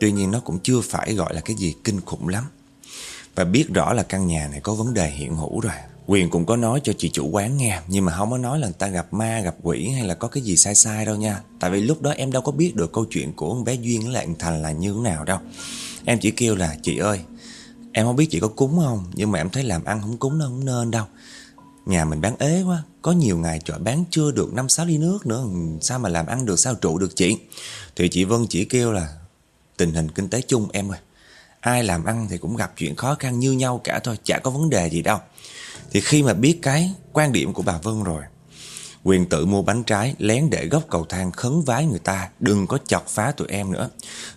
S1: Tuy nhiên nó cũng chưa phải gọi là cái gì kinh khủng lắm. Và biết rõ là căn nhà này có vấn đề hiện hữu rồi. Quyền cũng có nói cho chị chủ quán nghe Nhưng mà không có nói là người ta gặp ma, gặp quỷ hay là có cái gì sai sai đâu nha. Tại vì lúc đó em đâu có biết được câu chuyện của con bé Duyên với lại Thành là như thế nào đâu. Em chỉ kêu là chị ơi Em không biết chị có cúng không Nhưng mà em thấy làm ăn không cúng nó không nên đâu. Nhà mình bán ế quá Có nhiều ngày trời bán chưa được 5-6 ly nước nữa Sao mà làm ăn được sao trụ được chị? Thì chị Vân chỉ kêu là Tình hình kinh tế chung em ơi. Ai làm ăn thì cũng gặp chuyện khó khăn như nhau cả thôi, Chả có vấn đề gì đâu. Thì khi mà biết cái quan điểm của bà Vân rồi, Quyền tự mua bánh trái lén để góc cầu thang khấn vái người ta, Đừng có chọc phá tụi em nữa.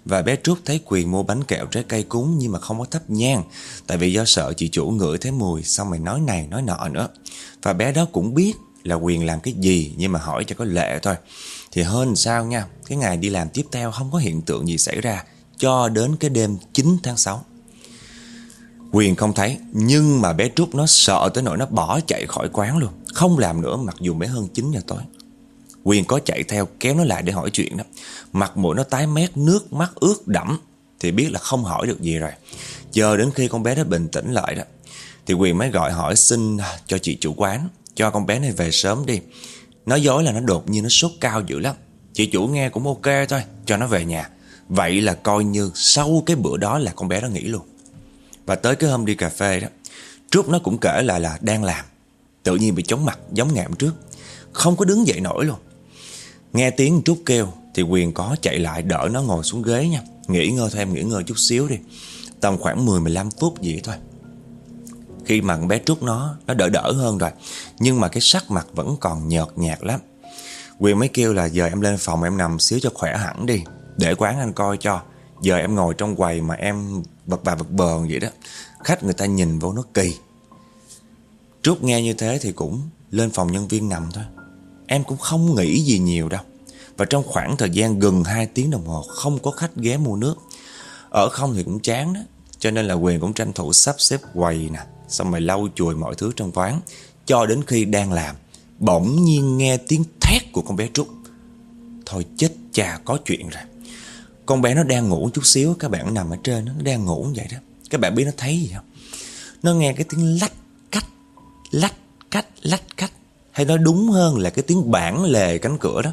S1: Và bé Trúc thấy Quyền mua bánh kẹo trái cây cúng Nhưng mà không có thấp nhang, Tại vì do sợ chị chủ ngửi thấy mùi, Xong mày nói này, nói nọ nữa. Và bé đó cũng biết là Quyền làm cái gì, Nhưng mà hỏi cho có lệ thôi. Thì hơn sao nha, Cái ngày đi làm tiếp theo không có hiện tượng gì xảy ra. Cho đến cái đêm 9 tháng 6 Quyền không thấy, Nhưng mà bé Trúc nó sợ tới nỗi nó bỏ chạy khỏi quán luôn. Không làm nữa, mặc dù mới hơn 9 giờ tối. Quyền có chạy theo, kéo nó lại để hỏi chuyện đó. Mặt mũi nó tái mét, nước mắt ướt đẫm, Thì biết là không hỏi được gì rồi. Chờ đến khi con bé nó bình tĩnh lại đó, Thì Quyền mới gọi hỏi xin cho chị chủ quán, Cho con bé này về sớm đi. Nói dối là nó đột nhiên nó sốt cao dữ lắm. Chị chủ nghe cũng ok thôi, Cho nó về nhà. Vậy là coi như sau cái bữa đó là con bé nó nghỉ luôn. Và tới cái hôm đi cà phê đó, Trúc nó cũng kể lại là đang làm. Tự nhiên bị chóng mặt, giống ngạm trước. Không có đứng dậy nổi luôn. Nghe tiếng Trúc kêu, Thì Quyền có chạy lại đỡ nó ngồi xuống ghế nha. Nghỉ ngơi thôi em nghỉ ngơi chút xíu đi. Tầm khoảng 10-15 phút gì thôi. Khi mà bé Trúc nó Nó đỡ đỡ hơn rồi, Nhưng mà cái sắc mặt vẫn còn nhợt nhạt lắm. Quyền mới kêu là, giờ em lên phòng, em nằm xíu cho khỏe hẳn đi. Để quán anh coi cho. Giờ em ngồi trong quầy mà em vật bà vật bờ vậy đó. Khách người ta nhìn vô nó kỳ. Trúc nghe như thế thì cũng lên phòng nhân viên nằm thôi. Em cũng không nghĩ gì nhiều đâu. Và trong khoảng thời gian gần 2 tiếng đồng hồ, Không có khách ghé mua nước. Ở không thì cũng chán đó. Cho nên là Quyền cũng tranh thủ sắp xếp quầy nè. Xong rồi lau chùi mọi thứ trong quán. Cho đến khi đang làm, Bỗng nhiên nghe tiếng thét của con bé Trúc. Thôi chết cha, có chuyện rồi con bé nó đang ngủ chút xíu, Các bạn nằm ở trên, Nó đang ngủ vậy đó. Các bạn biết nó thấy gì không? Nó nghe cái tiếng lách cách Lách cách lách cách. Hay nói đúng hơn là cái tiếng bản lề cánh cửa đó.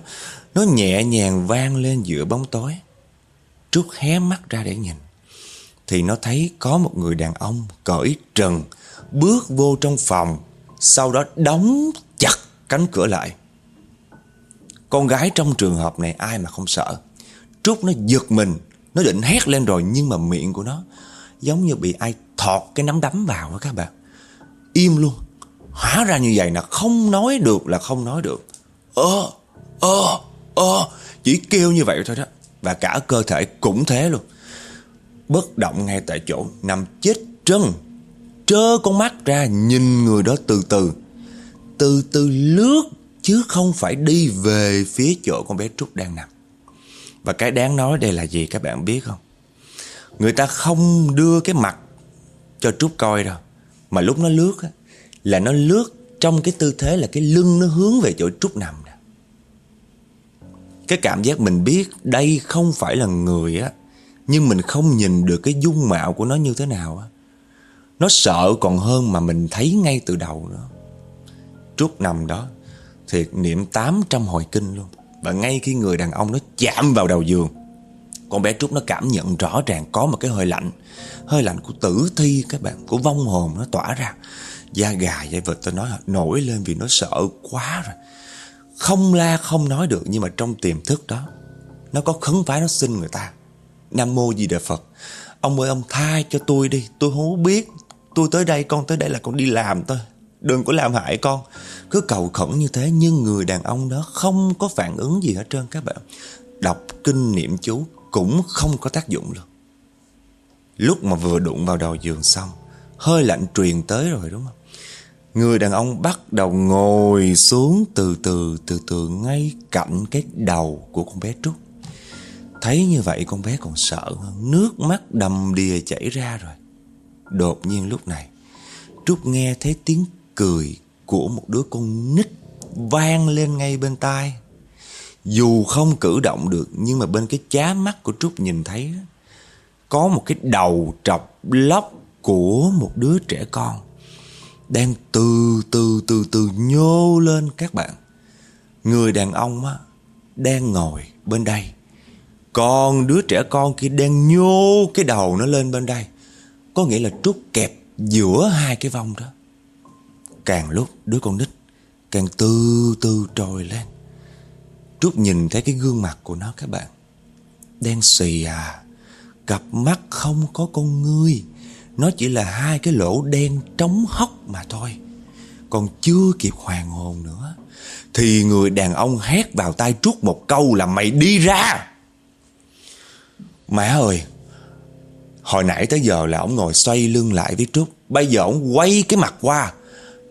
S1: Nó nhẹ nhàng vang lên giữa bóng tối. Trúc hé mắt ra để nhìn. Thì nó thấy có một người đàn ông cởi trần, Bước vô trong phòng, Sau đó đóng chặt cánh cửa lại. Con gái trong trường hợp này ai mà không sợ? Trúc nó giật mình, Nó định hét lên rồi nhưng mà miệng của nó Giống như bị ai thọt cái nắm đấm vào đó các bạn. Im luôn. Hóa ra như vậy là không nói được là không nói được. Ơ Ơ Ơ, Chỉ kêu như vậy thôi đó. Và cả cơ thể cũng thế luôn. Bất động ngay tại chỗ, Nằm chết trân, Trơ con mắt ra nhìn người đó từ từ. Từ từ lướt Chứ không phải đi về phía chỗ con bé Trúc đang nằm và cái đáng nói đây là gì các bạn biết không? Người ta không đưa cái mặt cho Trúc coi đâu. Mà lúc nó lướt á, là nó lướt trong cái tư thế là cái lưng nó hướng về chỗ Trúc nằm nè. Cái cảm giác mình biết đây không phải là người á, nhưng mình không nhìn được cái dung mạo của nó như thế nào á. Nó sợ còn hơn mà mình thấy ngay từ đầu đó. Trúc nằm đó, thiệt niệm 800 hồi kinh luôn. Và ngay khi người đàn ông nó chạm vào đầu giường, Con bé Trúc nó cảm nhận rõ ràng có một cái hơi lạnh. Hơi lạnh của tử thi, các bạn, Của vong hồn nó tỏa ra. Da gà dây vật tôi nói nổi lên vì nó sợ quá rồi. Không la, không nói được, Nhưng mà trong tiềm thức đó, Nó có khấn vái, nó xin người ta, Nam Mô Di Đà Phật. Ông ơi, ông tha cho tôi đi. Tôi không biết, Tôi tới đây, con tới đây là con đi làm thôi. Đừng có làm hại con Cứ cầu khẩn như thế Nhưng người đàn ông đó không có phản ứng gì hết trơn các bạn Đọc kinh niệm chú Cũng không có tác dụng luôn Lúc mà vừa đụng vào đầu giường xong Hơi lạnh truyền tới rồi đúng không Người đàn ông bắt đầu ngồi xuống từ từ từ từ ngay cạnh cái đầu của con bé Trúc. Thấy như vậy con bé còn sợ hơn, nước mắt đầm đìa chảy ra rồi. Đột nhiên lúc này, Trúc nghe thấy tiếng cười của một đứa con nít vang lên ngay bên tai. Dù không cử động được, nhưng mà bên cái chá mắt của Trúc nhìn thấy có một cái đầu trọc lóc của một đứa trẻ con đang từ từ từ từ nhô lên các bạn. Người đàn ông á, đang ngồi bên đây. Còn đứa trẻ con kia đang nhô cái đầu nó lên bên đây. Có nghĩa là Trúc kẹp giữa hai cái vòng đó. Càng lúc đứa con nít càng từ từ trồi lên. Trúc nhìn thấy cái gương mặt của nó các bạn. Đen xì à. Cặp mắt không có con ngươi. Nó chỉ là hai cái lỗ đen trống hốc mà thôi, Còn chưa kịp hoàng hồn nữa Thì người đàn ông hét vào tay Trúc một câu là mày đi ra Má ơi, Hồi nãy tới giờ là ông ngồi xoay lưng lại với Trúc, Bây giờ ông quay cái mặt qua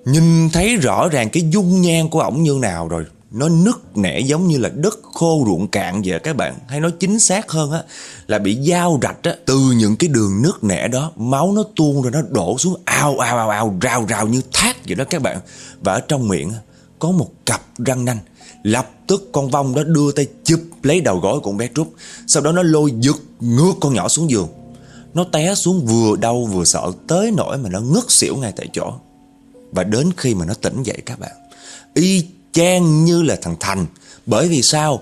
S1: Nhìn thấy rõ ràng cái dung nhan của ổng như nào rồi nó nứt nẻ giống như là đất khô ruộng cạn vậy các bạn. Hay nói chính xác hơn á là bị dao rạch á từ những cái đường nứt nẻ đó máu nó tuôn rồi nó đổ xuống ao ao ao ao rào rào như thác vậy đó các bạn. Và ở trong miệng á, có một cặp răng nanh. Lập tức con vong đó đưa tay chụp lấy đầu gối của con bé trúc. Sau đó nó lôi giật ngược con nhỏ xuống giường. Nó té xuống vừa đau vừa sợ tới nỗi mà nó ngất xỉu ngay tại chỗ và đến khi mà nó tỉnh dậy các bạn y chang như là thằng Thành Bởi vì sao?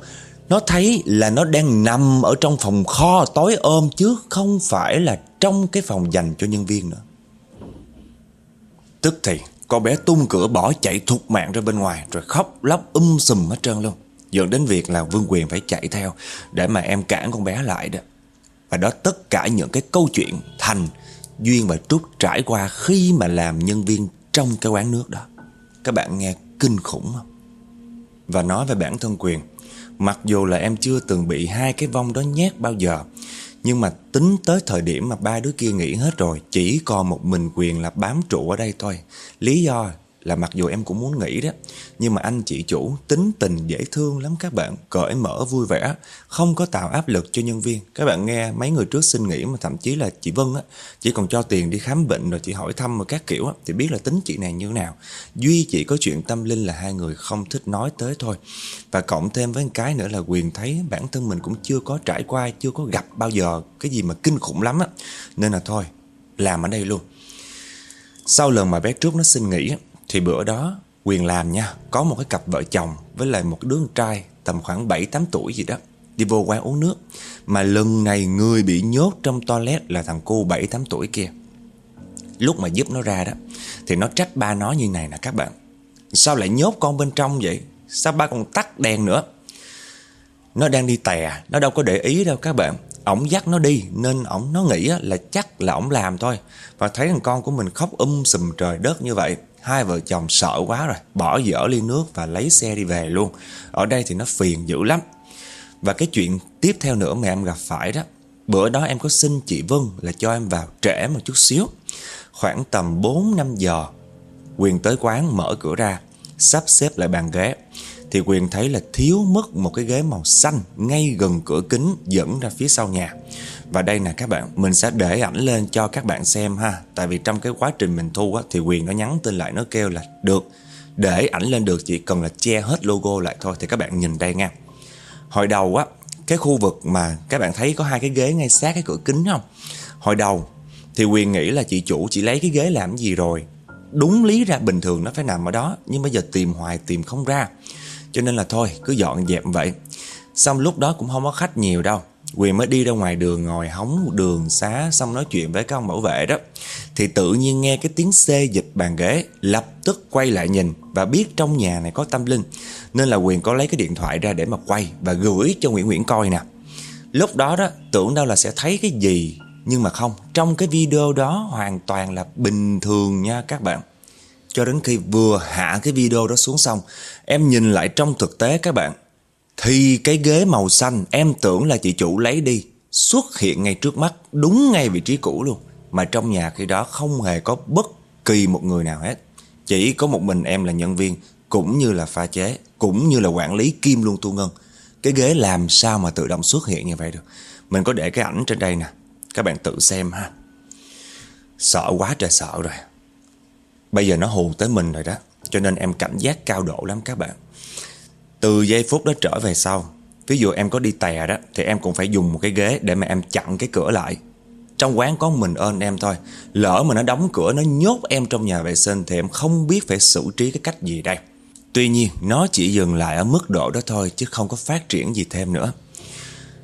S1: Nó thấy là nó đang nằm ở trong phòng kho tối ôm chứ không phải là trong cái phòng dành cho nhân viên nữa. Tức thì con bé tung cửa bỏ chạy thục mạng ra bên ngoài rồi khóc lóc um sùm hết trơn luôn. Dẫn đến việc là Vương Quyền phải chạy theo để mà em cản con bé lại đó. Và đó tất cả những cái câu chuyện Thành, Duyên và Trúc trải qua khi mà làm nhân viên trong cái quán nước đó. Các bạn nghe kinh khủng không? và nói về bản thân quyền. Mặc dù là em chưa từng bị hai cái vong đó nhét bao giờ, nhưng mà tính tới thời điểm mà ba đứa kia nghỉ hết rồi, chỉ còn một mình quyền là bám trụ ở đây thôi. Lý do là mặc dù em cũng muốn nghỉ đó, Nhưng mà anh chị chủ tính tình dễ thương lắm các bạn, Cởi mở, vui vẻ, Không có tạo áp lực cho nhân viên. Các bạn nghe mấy người trước xin nghỉ mà thậm chí là chị Vân á, Chỉ còn cho tiền đi khám bệnh rồi chị hỏi thăm và các kiểu á, Thì biết là tính chị này như thế nào. Duy chỉ có chuyện tâm linh là hai người không thích nói tới thôi. Và cộng thêm với một cái nữa là quyền thấy bản thân mình cũng chưa có trải qua, Chưa có gặp bao giờ cái gì mà kinh khủng lắm á. Nên là thôi, làm ở đây luôn. Sau lần mà bé trước nó xin nghỉ thì bữa đó, Quyền làm nha, Có một cái cặp vợ chồng Với lại một đứa con trai Tầm khoảng 7-8 tuổi gì đó, Đi vô quán uống nước. Mà lần này người bị nhốt trong toilet Là thằng cô 7-8 tuổi kia. Lúc mà giúp nó ra đó, Thì nó trách ba nó như này nè các bạn. Sao lại nhốt con bên trong vậy? Sao ba còn tắt đèn nữa? Nó đang đi tè, Nó đâu có để ý đâu các bạn. Ổng dắt nó đi, nên ổng, nó nghĩ là chắc là ổng làm thôi. Và thấy thằng con của mình khóc um sùm trời đất như vậy. Hai vợ chồng sợ quá rồi, Bỏ dở ly nước và lấy xe đi về luôn. Ở đây thì nó phiền dữ lắm. Và cái chuyện tiếp theo nữa mà em gặp phải đó, Bữa đó em có xin chị Vân là cho em vào trễ một chút xíu. Khoảng tầm 4-5 giờ, Quyền tới quán mở cửa ra, Sắp xếp lại bàn ghế. Thì Quyền thấy là thiếu mất một cái ghế màu xanh Ngay gần cửa kính dẫn ra phía sau nhà. Và đây nè các bạn, mình sẽ để ảnh lên cho các bạn xem ha. Tại vì trong cái quá trình mình thu á, thì Quyền nó nhắn tin lại nó kêu là được Để ảnh lên được chỉ cần là che hết logo lại thôi. Thì các bạn nhìn đây nha. Hồi đầu á, cái khu vực mà các bạn thấy có hai cái ghế ngay sát cái cửa kính không? Hồi đầu thì Quyền nghĩ là chị chủ chỉ lấy cái ghế làm gì rồi? Đúng lý ra bình thường nó phải nằm ở đó Nhưng bây giờ tìm hoài tìm không ra. Cho nên là thôi, cứ dọn dẹp vậy. Xong lúc đó cũng không có khách nhiều đâu. Quyền mới đi ra ngoài đường, ngồi hóng đường xá, xong nói chuyện với các ông bảo vệ đó. Thì tự nhiên nghe cái tiếng xê dịch bàn ghế, Lập tức quay lại nhìn và biết trong nhà này có tâm linh. Nên là Quyền có lấy cái điện thoại ra để mà quay và gửi cho Nguyễn Nguyễn coi nè. Lúc đó đó, tưởng đâu là sẽ thấy cái gì, Nhưng mà không. Trong cái video đó, hoàn toàn là bình thường nha các bạn. Cho đến khi vừa hạ cái video đó xuống xong, Em nhìn lại trong thực tế các bạn. Thì cái ghế màu xanh em tưởng là chị chủ lấy đi, Xuất hiện ngay trước mắt, Đúng ngay vị trí cũ luôn. Mà trong nhà khi đó không hề có bất kỳ một người nào hết. Chỉ có một mình em là nhân viên, Cũng như là pha chế, Cũng như là quản lý kim luôn tu ngân. Cái ghế làm sao mà tự động xuất hiện như vậy được? Mình có để cái ảnh trên đây nè. Các bạn tự xem ha. Sợ quá trời sợ rồi. Bây giờ nó hù tới mình rồi đó. Cho nên em cảnh giác cao độ lắm các bạn. Từ giây phút đó trở về sau, Ví dụ em có đi tè đó, Thì em cũng phải dùng một cái ghế để mà em chặn cái cửa lại. Trong quán có mình ơn em thôi. Lỡ mà nó đóng cửa, Nó nhốt em trong nhà vệ sinh, Thì em không biết phải xử trí cái cách gì đây. Tuy nhiên, nó chỉ dừng lại ở mức độ đó thôi, chứ không có phát triển gì thêm nữa.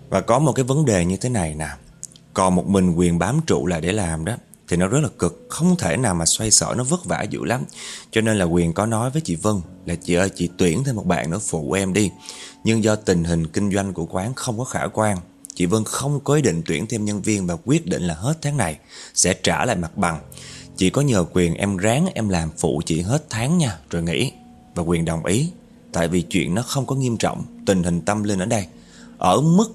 S1: Và có một cái vấn đề như thế này nè. Còn một mình quyền bám trụ lại để làm đó thì nó rất là cực, không thể nào mà xoay sở nó vất vả dữ lắm. Cho nên là quyền có nói với chị Vân là chị ơi chị tuyển thêm một bạn nữa phụ em đi. Nhưng do tình hình kinh doanh của quán không có khả quan, chị Vân không có ý định tuyển thêm nhân viên và quyết định là hết tháng này sẽ trả lại mặt bằng. Chị có nhờ quyền em ráng em làm phụ chị hết tháng nha, rồi nghỉ. Và quyền đồng ý Tại vì chuyện nó không có nghiêm trọng Tình hình tâm linh ở đây Ở mức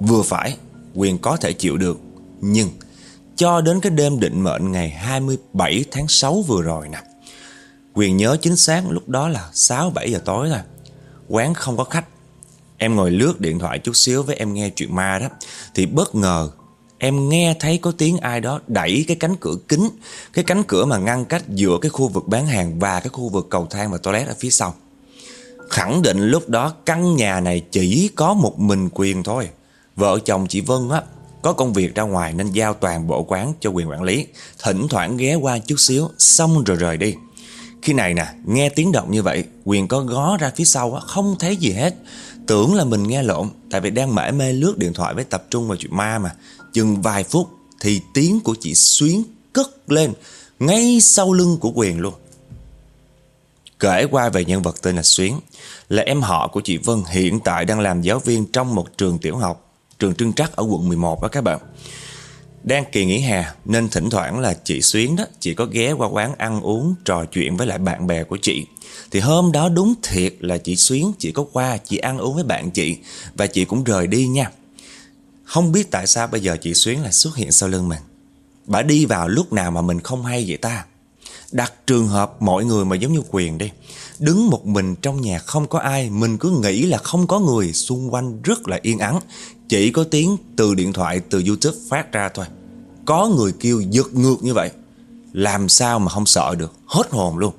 S1: vừa phải Quyền có thể chịu được Nhưng cho đến cái đêm định mệnh ngày 27 tháng 6 vừa rồi nè. Quyền nhớ chính xác lúc đó là 6-7 giờ tối thôi, Quán không có khách. Em ngồi lướt điện thoại chút xíu với em nghe chuyện ma đó. Thì bất ngờ Em nghe thấy có tiếng ai đó đẩy cái cánh cửa kính Cái cánh cửa mà ngăn cách giữa cái khu vực bán hàng Và cái khu vực cầu thang và toilet ở phía sau. Khẳng định lúc đó căn nhà này chỉ có một mình quyền thôi. Vợ chồng chị Vân á có công việc ra ngoài nên giao toàn bộ quán cho quyền quản lý. Thỉnh thoảng ghé qua chút xíu, Xong rồi rời đi. Khi này nè, nghe tiếng động như vậy, Quyền có gó ra phía sau Không thấy gì hết. Tưởng là mình nghe lộn, Tại vì đang mải mê lướt điện thoại với tập trung vào chuyện ma mà. Chừng vài phút Thì tiếng của chị Xuyến cất lên, Ngay sau lưng của Quyền luôn. Kể qua về nhân vật tên là Xuyến, Là em họ của chị Vân Hiện tại đang làm giáo viên trong một trường tiểu học. Trường Trưng Trắc ở quận 11 đó các bạn. Đang kỳ nghỉ hè nên thỉnh thoảng là chị Xuyến đó, Chị có ghé qua quán ăn uống, trò chuyện với lại bạn bè của chị. Thì hôm đó đúng thiệt là chị Xuyến, Chị có qua, chị ăn uống với bạn chị Và chị cũng rời đi nha. Không biết tại sao bây giờ chị Xuyến lại xuất hiện sau lưng mình. Bà đi vào lúc nào mà mình không hay vậy ta? Đặt trường hợp mọi người mà giống như quyền đi. Đứng một mình trong nhà không có ai Mình cứ nghĩ là không có người Xung quanh rất là yên ắng. Chỉ có tiếng từ điện thoại từ Youtube phát ra thôi. Có người kêu giật ngược như vậy Làm sao mà không sợ được Hết hồn luôn.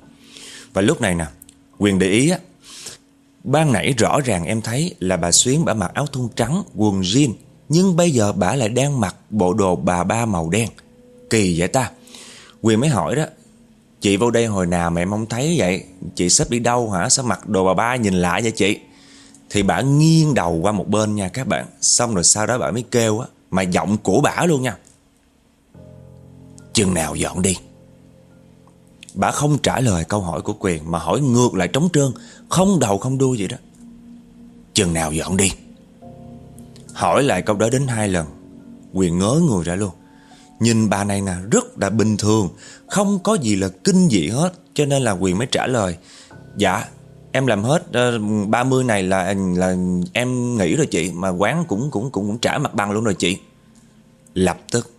S1: Và lúc này nè Quyền để ý á Ban nãy rõ ràng em thấy là bà Xuyến bả mặc áo thun trắng, quần jean Nhưng bây giờ bà lại đang mặc bộ đồ bà ba màu đen. Kỳ vậy ta. Quyền mới hỏi đó Chị vô đây hồi nào mà em không thấy vậy? Chị sắp đi đâu hả? Sao mặc đồ bà ba nhìn lại vậy chị? Thì bà nghiêng đầu qua một bên nha các bạn. Xong rồi sau đó bà mới kêu á, Mà giọng của bà luôn nha. Chừng nào dọn đi. Bà không trả lời câu hỏi của Quyền, Mà hỏi ngược lại trống trơn, Không đầu không đuôi vậy đó. Chừng nào dọn đi. Hỏi lại câu đó đến hai lần. Quyền ngớ người ra luôn. Nhìn bà này nè rất là bình thường. Không có gì là kinh dị hết Cho nên là Quyền mới trả lời. Dạ em làm hết ờ, uh, 30 này là là em nghĩ rồi chị Mà quán cũng cũng cũng, cũng trả mặt bằng luôn rồi chị. Lập tức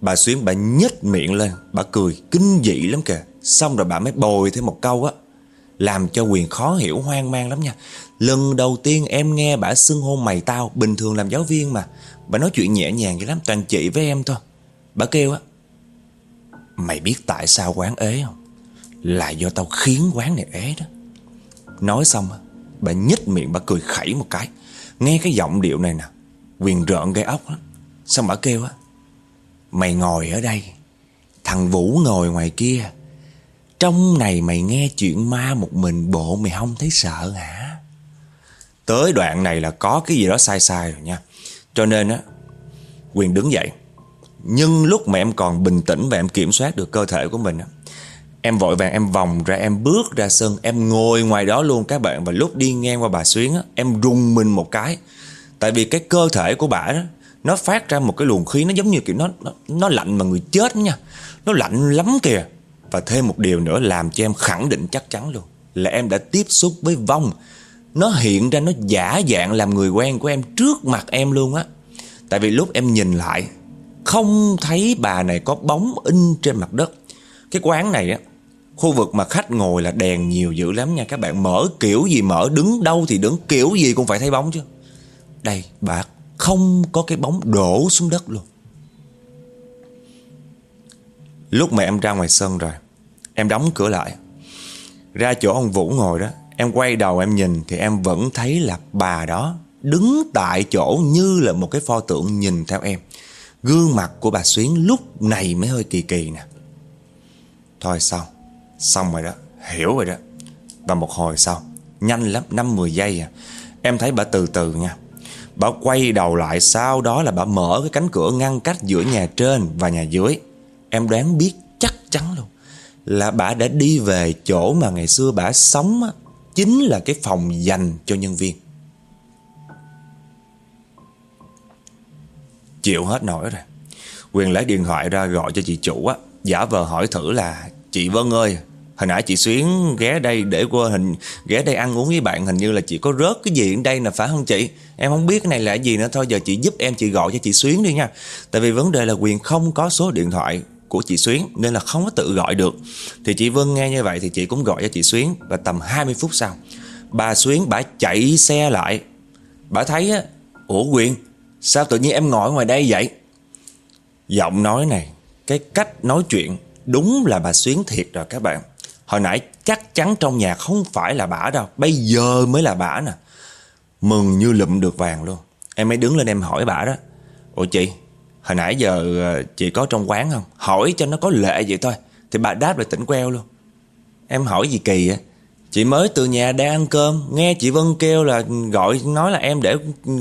S1: Bà Xuyến bà nhếch miệng lên Bà cười kinh dị lắm kìa. Xong rồi bà mới bồi thêm một câu á Làm cho Quyền khó hiểu hoang mang lắm nha. Lần đầu tiên em nghe bà xưng hôn mày tao Bình thường làm giáo viên mà. Bà nói chuyện nhẹ nhàng vậy lắm Toàn chị với em thôi. Bà kêu á, Mày biết tại sao quán ế không? Là do tao khiến quán này ế đó. Nói xong Bà nhích miệng, bà cười khẩy một cái. Nghe cái giọng điệu này nè, Quyền rợn gây ốc lắm. Xong bà kêu á, Mày ngồi ở đây, Thằng Vũ ngồi ngoài kia. Trong này mày nghe chuyện ma một mình bộ mày không thấy sợ hả? Tới đoạn này là có cái gì đó sai sai rồi nha. Cho nên á, Quyền đứng dậy nhưng lúc mà em còn bình tĩnh và em kiểm soát được cơ thể của mình Em vội vàng em vòng ra em bước ra sân Em ngồi ngoài đó luôn các bạn. Và lúc đi ngang qua bà Xuyến Em rung mình một cái. Tại vì cái cơ thể của bà đó Nó phát ra một cái luồng khí Nó giống như kiểu nó nó, nó lạnh mà người chết nha. Nó lạnh lắm kìa. Và thêm một điều nữa làm cho em khẳng định chắc chắn luôn Là em đã tiếp xúc với vong. Nó hiện ra nó giả dạng làm người quen của em Trước mặt em luôn á. Tại vì lúc em nhìn lại không thấy bà này có bóng in trên mặt đất. Cái quán này á, Khu vực mà khách ngồi là đèn nhiều dữ lắm nha. Các bạn mở kiểu gì mở, Đứng đâu thì đứng, kiểu gì cũng phải thấy bóng chứ. Đây, bà không có cái bóng đổ xuống đất luôn. Lúc mà em ra ngoài sân rồi, Em đóng cửa lại. Ra chỗ ông Vũ ngồi đó, Em quay đầu em nhìn Thì em vẫn thấy là bà đó Đứng tại chỗ như là một cái pho tượng nhìn theo em. Gương mặt của bà Xuyến lúc này mới hơi kỳ kỳ nè. Thôi xong Xong rồi đó. Hiểu rồi đó. Và một hồi sau Nhanh lắm 5-10 giây à. Em thấy bà từ từ nha. Bà quay đầu lại Sau đó là bà mở cái cánh cửa ngăn cách giữa nhà trên và nhà dưới. Em đoán biết chắc chắn luôn Là bà đã đi về chỗ mà ngày xưa bà sống á, Chính là cái phòng dành cho nhân viên. Chịu hết nổi rồi. Quyền lấy điện thoại ra gọi cho chị chủ á. Giả vờ hỏi thử là, Chị Vân ơi, Hồi nãy chị Xuyến ghé đây để qua hình, Ghé đây ăn uống với bạn, Hình như là chị có rớt cái gì ở đây nè, phải không chị? Em không biết cái này là gì nữa, Thôi giờ chị giúp em, chị gọi cho chị Xuyến đi nha. Tại vì vấn đề là Quyền không có số điện thoại của chị Xuyến, Nên là không có tự gọi được. Thì chị Vân nghe như vậy thì chị cũng gọi cho chị Xuyến, Và tầm 20 phút sau, Bà Xuyến bà chạy xe lại. Bà thấy á, Ủa Quyền Sao tự nhiên em ngồi ngoài đây vậy? Giọng nói này, Cái cách nói chuyện Đúng là bà Xuyến thiệt rồi các bạn. Hồi nãy chắc chắn trong nhà không phải là bả đâu, Bây giờ mới là bả nè. Mừng như lụm được vàng luôn. Em mới đứng lên em hỏi bả đó. Ủa chị, Hồi nãy giờ ờ, chị có trong quán không? Hỏi cho nó có lệ vậy thôi, Thì bà đáp lại tỉnh queo luôn. Em hỏi gì kỳ á Chị mới từ nhà đang ăn cơm, Nghe chị Vân kêu là gọi, nói là em để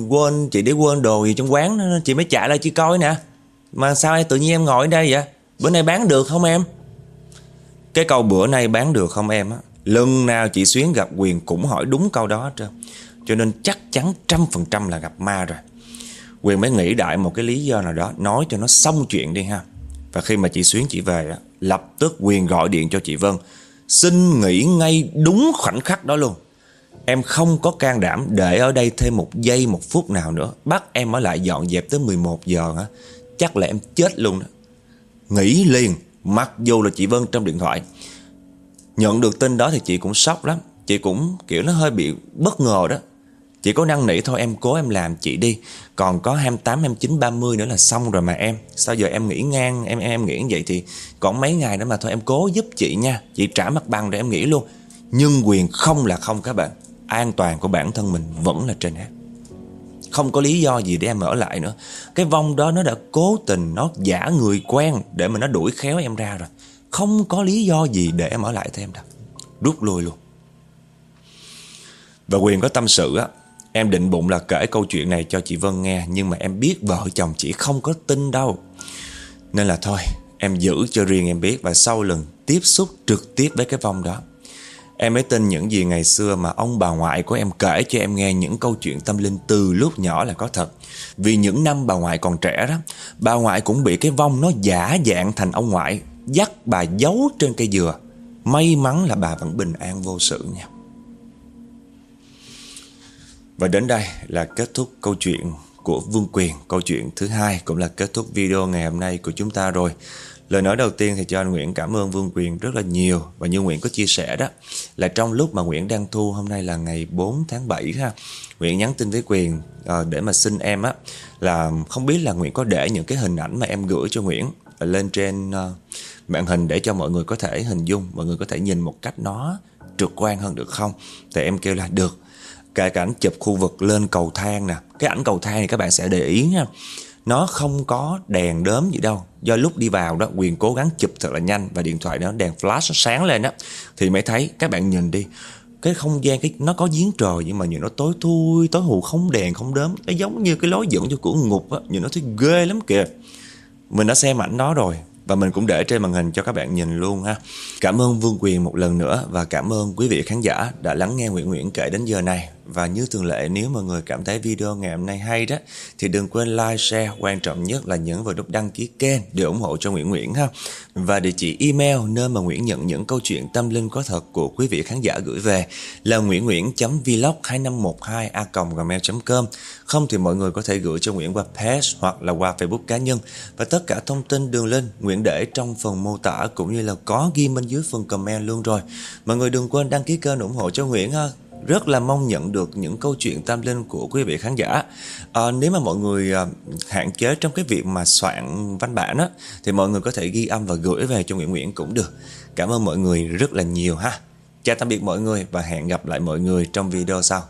S1: quên, Chị để quên đồ gì trong quán đó, Chị mới chạy lại chị coi nè. Mà sao tự nhiên em ngồi ở đây vậy? Bữa nay bán được không em? Cái câu bữa nay bán được không em á, Lần nào chị Xuyến gặp Quyền cũng hỏi đúng câu đó trơn. Cho nên chắc chắn trăm phần trăm là gặp ma rồi. Quyền mới nghĩ đại một cái lý do nào đó, Nói cho nó xong chuyện đi ha. Và khi mà chị Xuyến chị về á, Lập tức Quyền gọi điện cho chị Vân. Xin nghỉ ngay đúng khoảnh khắc đó luôn. Em không có can đảm để ở đây thêm một giây, một phút nào nữa. Bắt em ở lại dọn dẹp tới 11 giờ hả? Chắc là em chết luôn đó. Nghỉ liền, Mặc dù là chị Vân trong điện thoại. Nhận được tin đó thì chị cũng sốc lắm. Chị cũng, kiểu, nó hơi bị bất ngờ đó. Chị có năng nỉ thôi em cố em làm chị đi. Còn có 28, 29, 30 nữa là xong rồi mà em. Sao giờ em nghỉ ngang Em em, nghỉ nghĩ như vậy thì còn mấy ngày nữa mà thôi em cố giúp chị nha. Chị trả mặt bằng rồi em nghỉ luôn. Nhưng quyền không là không các bạn. An toàn của bản thân mình vẫn là trên hết không có lý do gì để em ở lại nữa. Cái vong đó nó đã cố tình Nó giả người quen để mà nó đuổi khéo em ra rồi. Không có lý do gì để em ở lại thêm đâu. Rút lui luôn. Và Quyền có tâm sự á Em định bụng là kể câu chuyện này cho chị Vân nghe Nhưng mà em biết vợ chồng chị không có tin đâu Nên là thôi Em giữ cho riêng em biết Và sau lần tiếp xúc trực tiếp với cái vong đó Em mới tin những gì ngày xưa mà ông bà ngoại của em kể cho em nghe những câu chuyện tâm linh từ lúc nhỏ là có thật. Vì những năm bà ngoại còn trẻ đó, bà ngoại cũng bị cái vong nó giả dạng thành ông ngoại, dắt bà giấu trên cây dừa. May mắn là bà vẫn bình an vô sự nha. Và đến đây là kết thúc câu chuyện của Vương Quyền, câu chuyện thứ hai cũng là kết thúc video ngày hôm nay của chúng ta rồi. Lời nói đầu tiên thì cho anh Nguyễn cảm ơn Vương Quyền rất là nhiều. Và như Nguyễn có chia sẻ đó Là trong lúc mà Nguyễn đang thu hôm nay là ngày 4 tháng 7 ha Nguyễn nhắn tin với Quyền à, để mà xin em á Là không biết là Nguyễn có để những cái hình ảnh mà em gửi cho Nguyễn Lên trên uh, màn hình để cho mọi người có thể hình dung Mọi người có thể nhìn một cách nó trực quan hơn được không? Thì em kêu là được Kể cả ảnh chụp khu vực lên cầu thang nè. Cái ảnh cầu thang thì các bạn sẽ để ý nha. Nó không có đèn đớm gì đâu. Do lúc đi vào đó, quyền cố gắng chụp thật là nhanh và điện thoại nó đèn flash nó sáng lên đó thì mới thấy, các bạn nhìn đi, cái không gian, cái nó có giếng trời nhưng mà nhìn nó tối thui, tối hù, không đèn, không đớm nó giống như cái lối dẫn cho của ngục á. Nhìn nó thấy ghê lắm kìa. Mình đã xem ảnh đó rồi và mình cũng để trên màn hình cho các bạn nhìn luôn ha. Cảm ơn Vương Quyền một lần nữa Và cảm ơn quý vị khán giả đã lắng nghe Nguyễn Nguyễn kể đến giờ này. Và như thường lệ nếu mọi người cảm thấy video ngày hôm nay hay đó Thì đừng quên like, share. Quan trọng nhất là nhấn vào nút đăng ký kênh để ủng hộ cho Nguyễn Nguyễn ha. Và địa chỉ email nơi mà Nguyễn nhận những câu chuyện tâm linh có thật của quý vị khán giả gửi về Là nguyễnnguyễn.vlog2512a.gmail.com Không thì mọi người có thể gửi cho Nguyễn qua page hoặc là qua Facebook cá nhân. Và tất cả thông tin đường link Nguyễn để trong phần mô tả cũng như là có ghi bên dưới phần comment luôn rồi. Mọi người đừng quên đăng ký kênh ủng hộ cho Nguyễn ha rất là mong nhận được những câu chuyện tâm linh của quý vị khán giả. À, nếu mà mọi người à, hạn chế trong cái việc mà soạn văn bản á thì mọi người có thể ghi âm và gửi về cho Nguyễn Nguyễn cũng được. Cảm ơn mọi người rất là nhiều ha. Chào tạm biệt mọi người và hẹn gặp lại mọi người trong video sau.